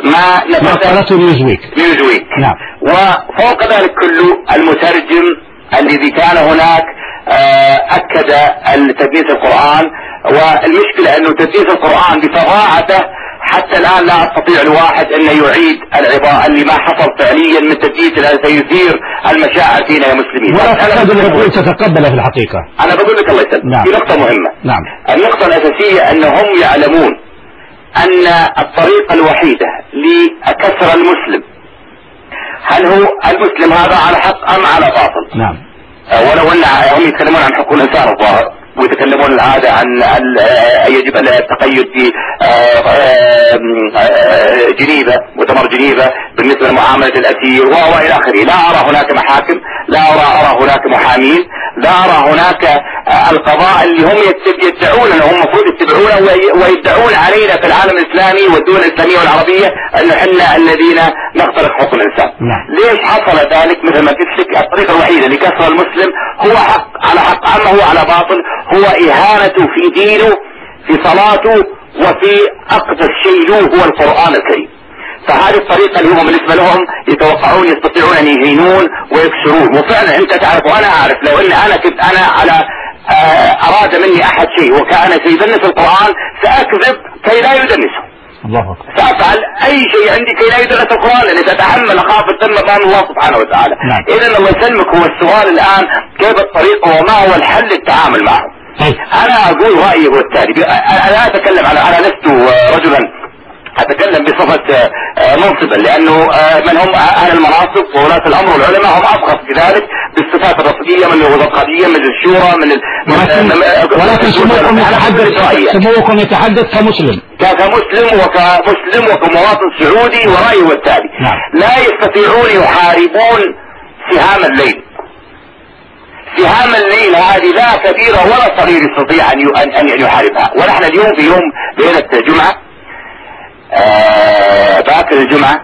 ما ما نفذ قالته نيوزويك نيوز ويك نعم. وفوق ذلك كله المترجم الذي كان هناك آه، أكد تدنيس القرآن والمشكلة أنه تدنيس القرآن بفظاعته حتى الآن لا يستطيع الواحد انه يعيد العباء اللي ما حصل فعليا من الذي سيثير المشاعر فينا يا مسلمين. ولا لك- العقول تتقبله في الحقيقة. أنا بقول لك الله يسلمك. نعم. في نقطة مهمة. نعم. النقطة الأساسية أنهم يعلمون أن الطريقة الوحيدة لكسر المسلم هل هو المسلم هذا على حق أم على باطل؟ نعم. آه، ولو أن هم يتكلمون عن حقوق الإنسان الظاهر. ويتكلمون العادة عن آه، يجب التقيد في آه، آه، مؤتمر جنيفا بالنسبة لمعاملة الأسير وإلى آخره. لا أرى هناك محاكم لا أرى أرى هناك محامين لا أرى هناك آه، القضاء اللي هم يدعون أنهم المفروض يتبعونه وي- ويدعون علينا في العالم الإسلامي والدول الإسلامية والعربية أن إحنا الذين نخترق حقوق الإنسان نعم. ليش حصل ذلك؟ مثل ما قلت لك الطريقة الوحيدة لكسر المسلم هو حق على حق أما هو على باطل هو إهانته في دينه في صلاته وفي أقدس شيء له هو القرآن الكريم. فهذه الطريقة اللي هم بالنسبة لهم يتوقعون يستطيعون أن يهينون ويكسرون وفعلا أنت تعرف وأنا أعرف. لو أن أنا كنت أنا على آه، أراد مني أحد شيء وكان سيدنس القرآن سأكذب كي لا يدنسه الله أكبر. سأفعل أي شيء عندي كي لا يدرس القرآن لأني تتحمل أخاف الذنب امام الله سبحانه وتعالى. نعم. اذا الله يسلمك. هو السؤال الآن كيف الطريقة وما هو الحل للتعامل معه؟ طيب. أنا أقول رأيي هو التالي. أنا لا أتكلم على أنا لست رجلا. أتكلم بصفة آه، آه، منصبا لأنه آه، من هم أهل المناصب وولاة الأمر والعلماء هم ابخص في ذلك بالصفات الرسمية من الوزارقادية من الشورى من ولكن سموكم يتحدث. سموكم يتحدث كمسلم كمسلم وكمسلم وكمواطن سعودي ورأيي هو التالي نعم. لا يستطيعون يحاربون سهام الليل سهام الليل هذه لا كبيرة ولا صغير يستطيع أن أن يحاربها ونحن اليوم في يوم ليلة جمعة آه، باكر الجمعة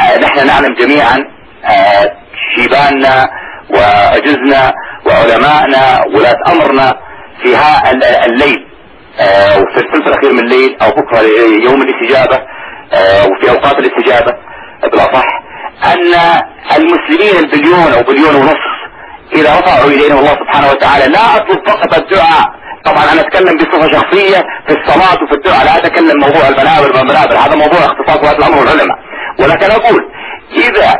آه، نحن نعلم جميعا آه، شيباننا وأجزنا وعلمائنا ولاة أمرنا في الليل. وفي الثلث الأخير من الليل أو بكرة يوم الاستجابة وفي أوقات الاستجابة بالأصح أن المسلمين البليون أو بليون ونصف إذا رفعوا إلينا الله سبحانه وتعالى لا أطلب فقط الدعاء طبعا أنا أتكلم بصفة شخصية في الصلاة وفي الدعاء لا أتكلم موضوع المنابر والمنابر هذا موضوع اختصاص ولاة الأمر والعلماء. ولكن أقول إذا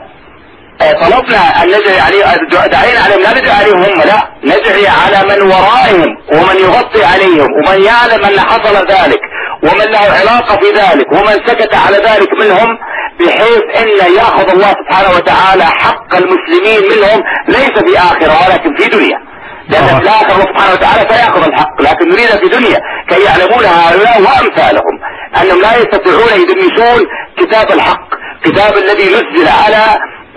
آه، طلبنا أن ندعي عليه دعينا عليهم لا ندعي عليهم هم لا ندعي على من ورائهم ومن يغطي عليهم ومن يعلم أن حصل ذلك ومن له علاقة في ذلك ومن سكت على ذلك منهم بحيث إن يأخذ الله سبحانه وتعالى حق المسلمين منهم ليس في آخرة ولكن في دنيا. لأن الآخرة الله سبحانه وتعالى سيأخذ الحق لكن نريد في دنيا كي يعلمون هؤلاء وأمثالهم أنهم لا يستطيعون يدمسون كتاب الحق كتاب الذي نزل على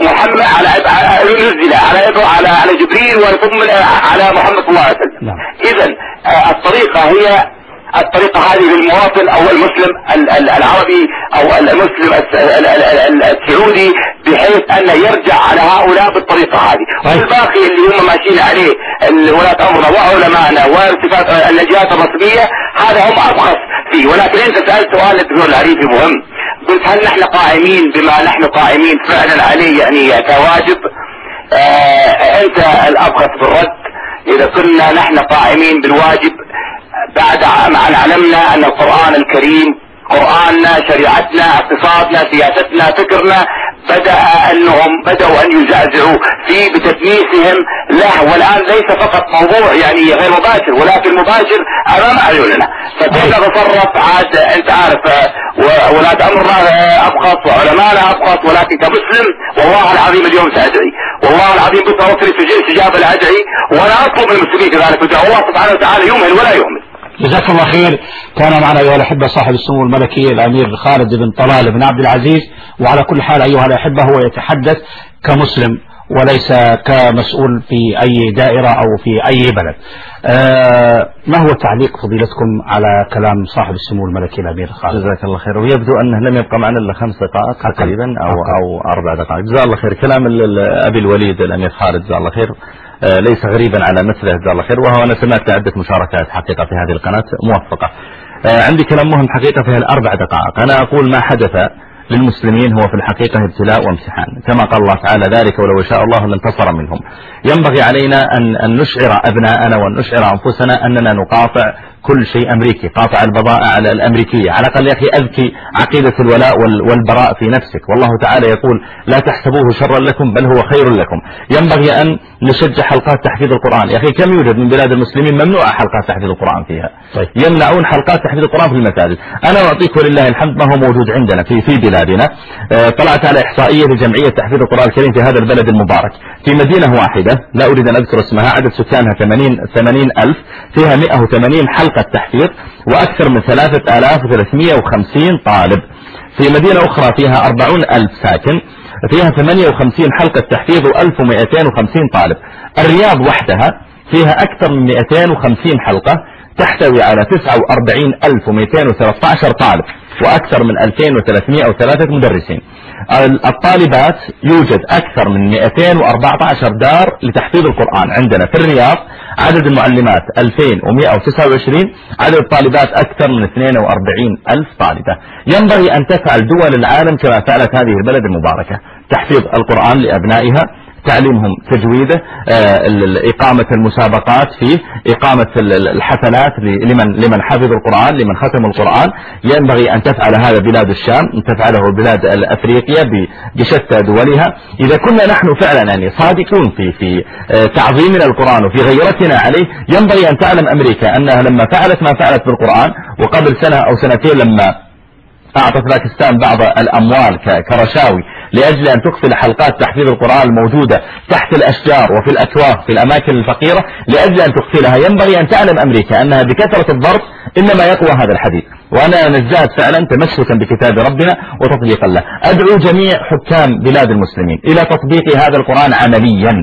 محمد على على- نزل على على على جبريل وثم على محمد صلى الله عليه وسلم نعم. اذا آه، الطريقة هي الطريقة هذه للمواطن أو المسلم ال- ال- العربي أو المسلم الس- ال- ال- ال- السعودي بحيث أن يرجع على هؤلاء بالطريقة هذه. طيب. والباقي اللي هم ماشيين عليه ولاة أمرنا وعلمائنا والصفات الجهات الرسمية هذا هم ابخص فيه. ولكن أنت سألت سؤال الدكتور العريفي مهم. قلت هل نحن قائمين بما نحن قائمين فعلا عليه؟ يعني كواجب. آه أنت الابخص بالرد إذا كنا نحن قائمين بالواجب بعد ما علمنا أن القرآن الكريم قرآننا شريعتنا اقتصادنا سياستنا فكرنا بدأ أنهم بدأوا أن يزعزعوا في بتدنيسهم له والان ليس فقط موضوع يعني غير مباشر ولكن مباشر أمام أعيننا. فكيف نتصرف؟ عاد أنت عارف ولاة امرنا آه، ابخص وعلمائنا ابخص ولكن كمسلم والله العظيم اليوم سأدعي. والله العظيم بكره وقت الاستجابه الادعي وأنا أطلب من المسلمين كذلك. الله سبحانه وتعالى يمهل ولا يهمل جزاك الله خير. كان معنا أيها الأحبة صاحب السمو الملكي الأمير خالد بن طلال بن عبد العزيز وعلى كل حال أيها الأحبة هو يتحدث كمسلم وليس كمسؤول في أي دائرة أو في أي بلد. آه ما هو تعليق فضيلتكم على كلام صاحب السمو الملكي الأمير خالد؟ جزاك الله خير. ويبدو أنه لم يبقى معنا إلا خمس دقائق تقريبا أو أقل. أو أربع دقائق. جزاه الله خير. كلام أبي الوليد الأمير خالد. جزاه الله خير. ليس غريبا على مثله جزاه الله خير. وهو أنا سمعت عدة مشاركات حقيقة في هذه القناة موفقة. آه، عندي كلام مهم حقيقة في الاربع دقائق. أنا أقول ما حدث للمسلمين هو في الحقيقة ابتلاء وامتحان. كما قال الله تعالى ذلك ولو شاء الله لانتصر منهم. ينبغي علينا أن نشعر أبناءنا وأن نشعر أنفسنا أننا نقاطع كل شيء أمريكي قاطع البضائع على الأمريكية على الأقل يا أخي أذكي عقيدة الولاء وال- والبراء في نفسك. والله تعالى يقول لا تحسبوه شرا لكم بل هو خير لكم. ينبغي أن نشجع حلقات تحفيظ القرآن. يا أخي كم يوجد من بلاد المسلمين ممنوع حلقات تحفيظ القرآن فيها؟ طيب. يمنعون حلقات تحفيظ القرآن في المساجد. أنا أعطيك ولله الحمد ما هو موجود عندنا في في بلادنا. آه، طلعت على إحصائية لجمعية تحفيظ القرآن الكريم في هذا البلد المبارك. في مدينة واحدة لا أريد أن أذكر اسمها عدد سكانها 80 80 ألف فيها 180 حلقة. تحفيظ وأكثر من 3350 طالب. في مدينة أخرى فيها 40 ألف ساكن فيها 58 حلقة تحفيظ و1250 طالب. الرياض وحدها فيها أكثر من 250 حلقة تحتوي على 49213 طالب وأكثر من 2303 مدرسين. الطالبات يوجد أكثر من 214 دار لتحفيظ القرآن. عندنا في الرياض عدد المعلمات 2129 عدد الطالبات أكثر من 42 ألف طالبة. ينبغي أن تفعل دول العالم كما فعلت هذه البلد المباركة تحفيظ القرآن لأبنائها تعليمهم تجويده آه، إقامة المسابقات فيه إقامة ال- ال- الحفلات لمن لمن حفظ القرآن لمن ختم القرآن. ينبغي أن تفعل هذا بلاد الشام أن تفعله بلاد أفريقيا بشتى دولها. إذا كنا نحن فعلا يعني صادقون في في آه، تعظيمنا القرآن وفي غيرتنا عليه ينبغي أن تعلم أمريكا أنها لما فعلت ما فعلت بالقرآن وقبل سنة أو سنتين لما أعطت باكستان بعض الأموال كرشاوي لأجل أن تقفل حلقات تحفيظ القرآن الموجودة تحت الأشجار وفي الأكواخ في الأماكن الفقيرة لأجل أن تقفلها ينبغي أن تعلم أمريكا أنها بكثرة الضرب إنما يقوى هذا الحديث. وأنا نزداد فعلا تمسكا بكتاب ربنا وتطبيقا له. أدعو جميع حكام بلاد المسلمين إلى تطبيق هذا القرآن عمليا.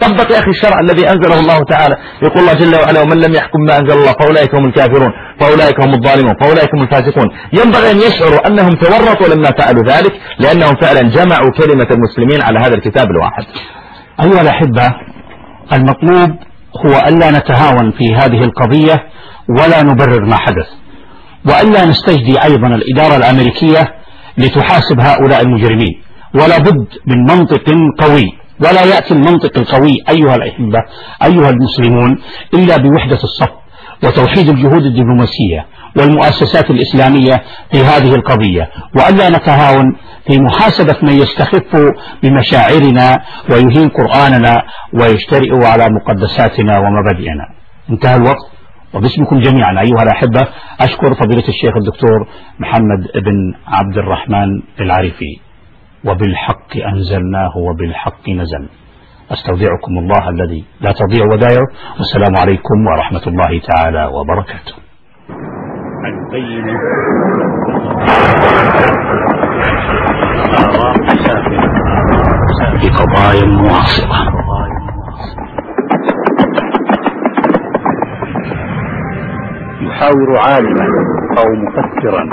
طبق يا أخي الشرع الذي أنزله الله تعالى. يقول الله جل وعلا ومن لم يحكم ما أنزل الله فأولئك هم الكافرون فأولئك هم الظالمون فأولئك هم الفاسقون. ينبغي أن يشعروا أنهم تورطوا لما فعلوا ذلك لأنهم فعلا جمعوا كلمة المسلمين على هذا الكتاب الواحد. أيها الأحبة المطلوب هو ألا نتهاون في هذه القضية ولا نبرر ما حدث وألا نستجدي أيضا الإدارة الأمريكية لتحاسب هؤلاء المجرمين. ولا بد من منطق قوي ولا يأتي المنطق القوي أيها الأحبة أيها المسلمون إلا بوحدة الصف وتوحيد الجهود الدبلوماسية والمؤسسات الإسلامية في هذه القضية. وألا نتهاون في محاسبة من يستخف بمشاعرنا ويهين قرآننا ويجترئ على مقدساتنا ومبادئنا. انتهى الوقت وباسمكم جميعا أيها الأحبة أشكر فضيلة الشيخ الدكتور محمد بن عبد الرحمن العريفي وبالحق أنزلناه وبالحق نزل. أستودعكم الله الذي لا تضيع ودائعه. والسلام عليكم ورحمة الله تعالى وبركاته. البينة في قضايا معاصرة يحاور عالما أو مفكرا.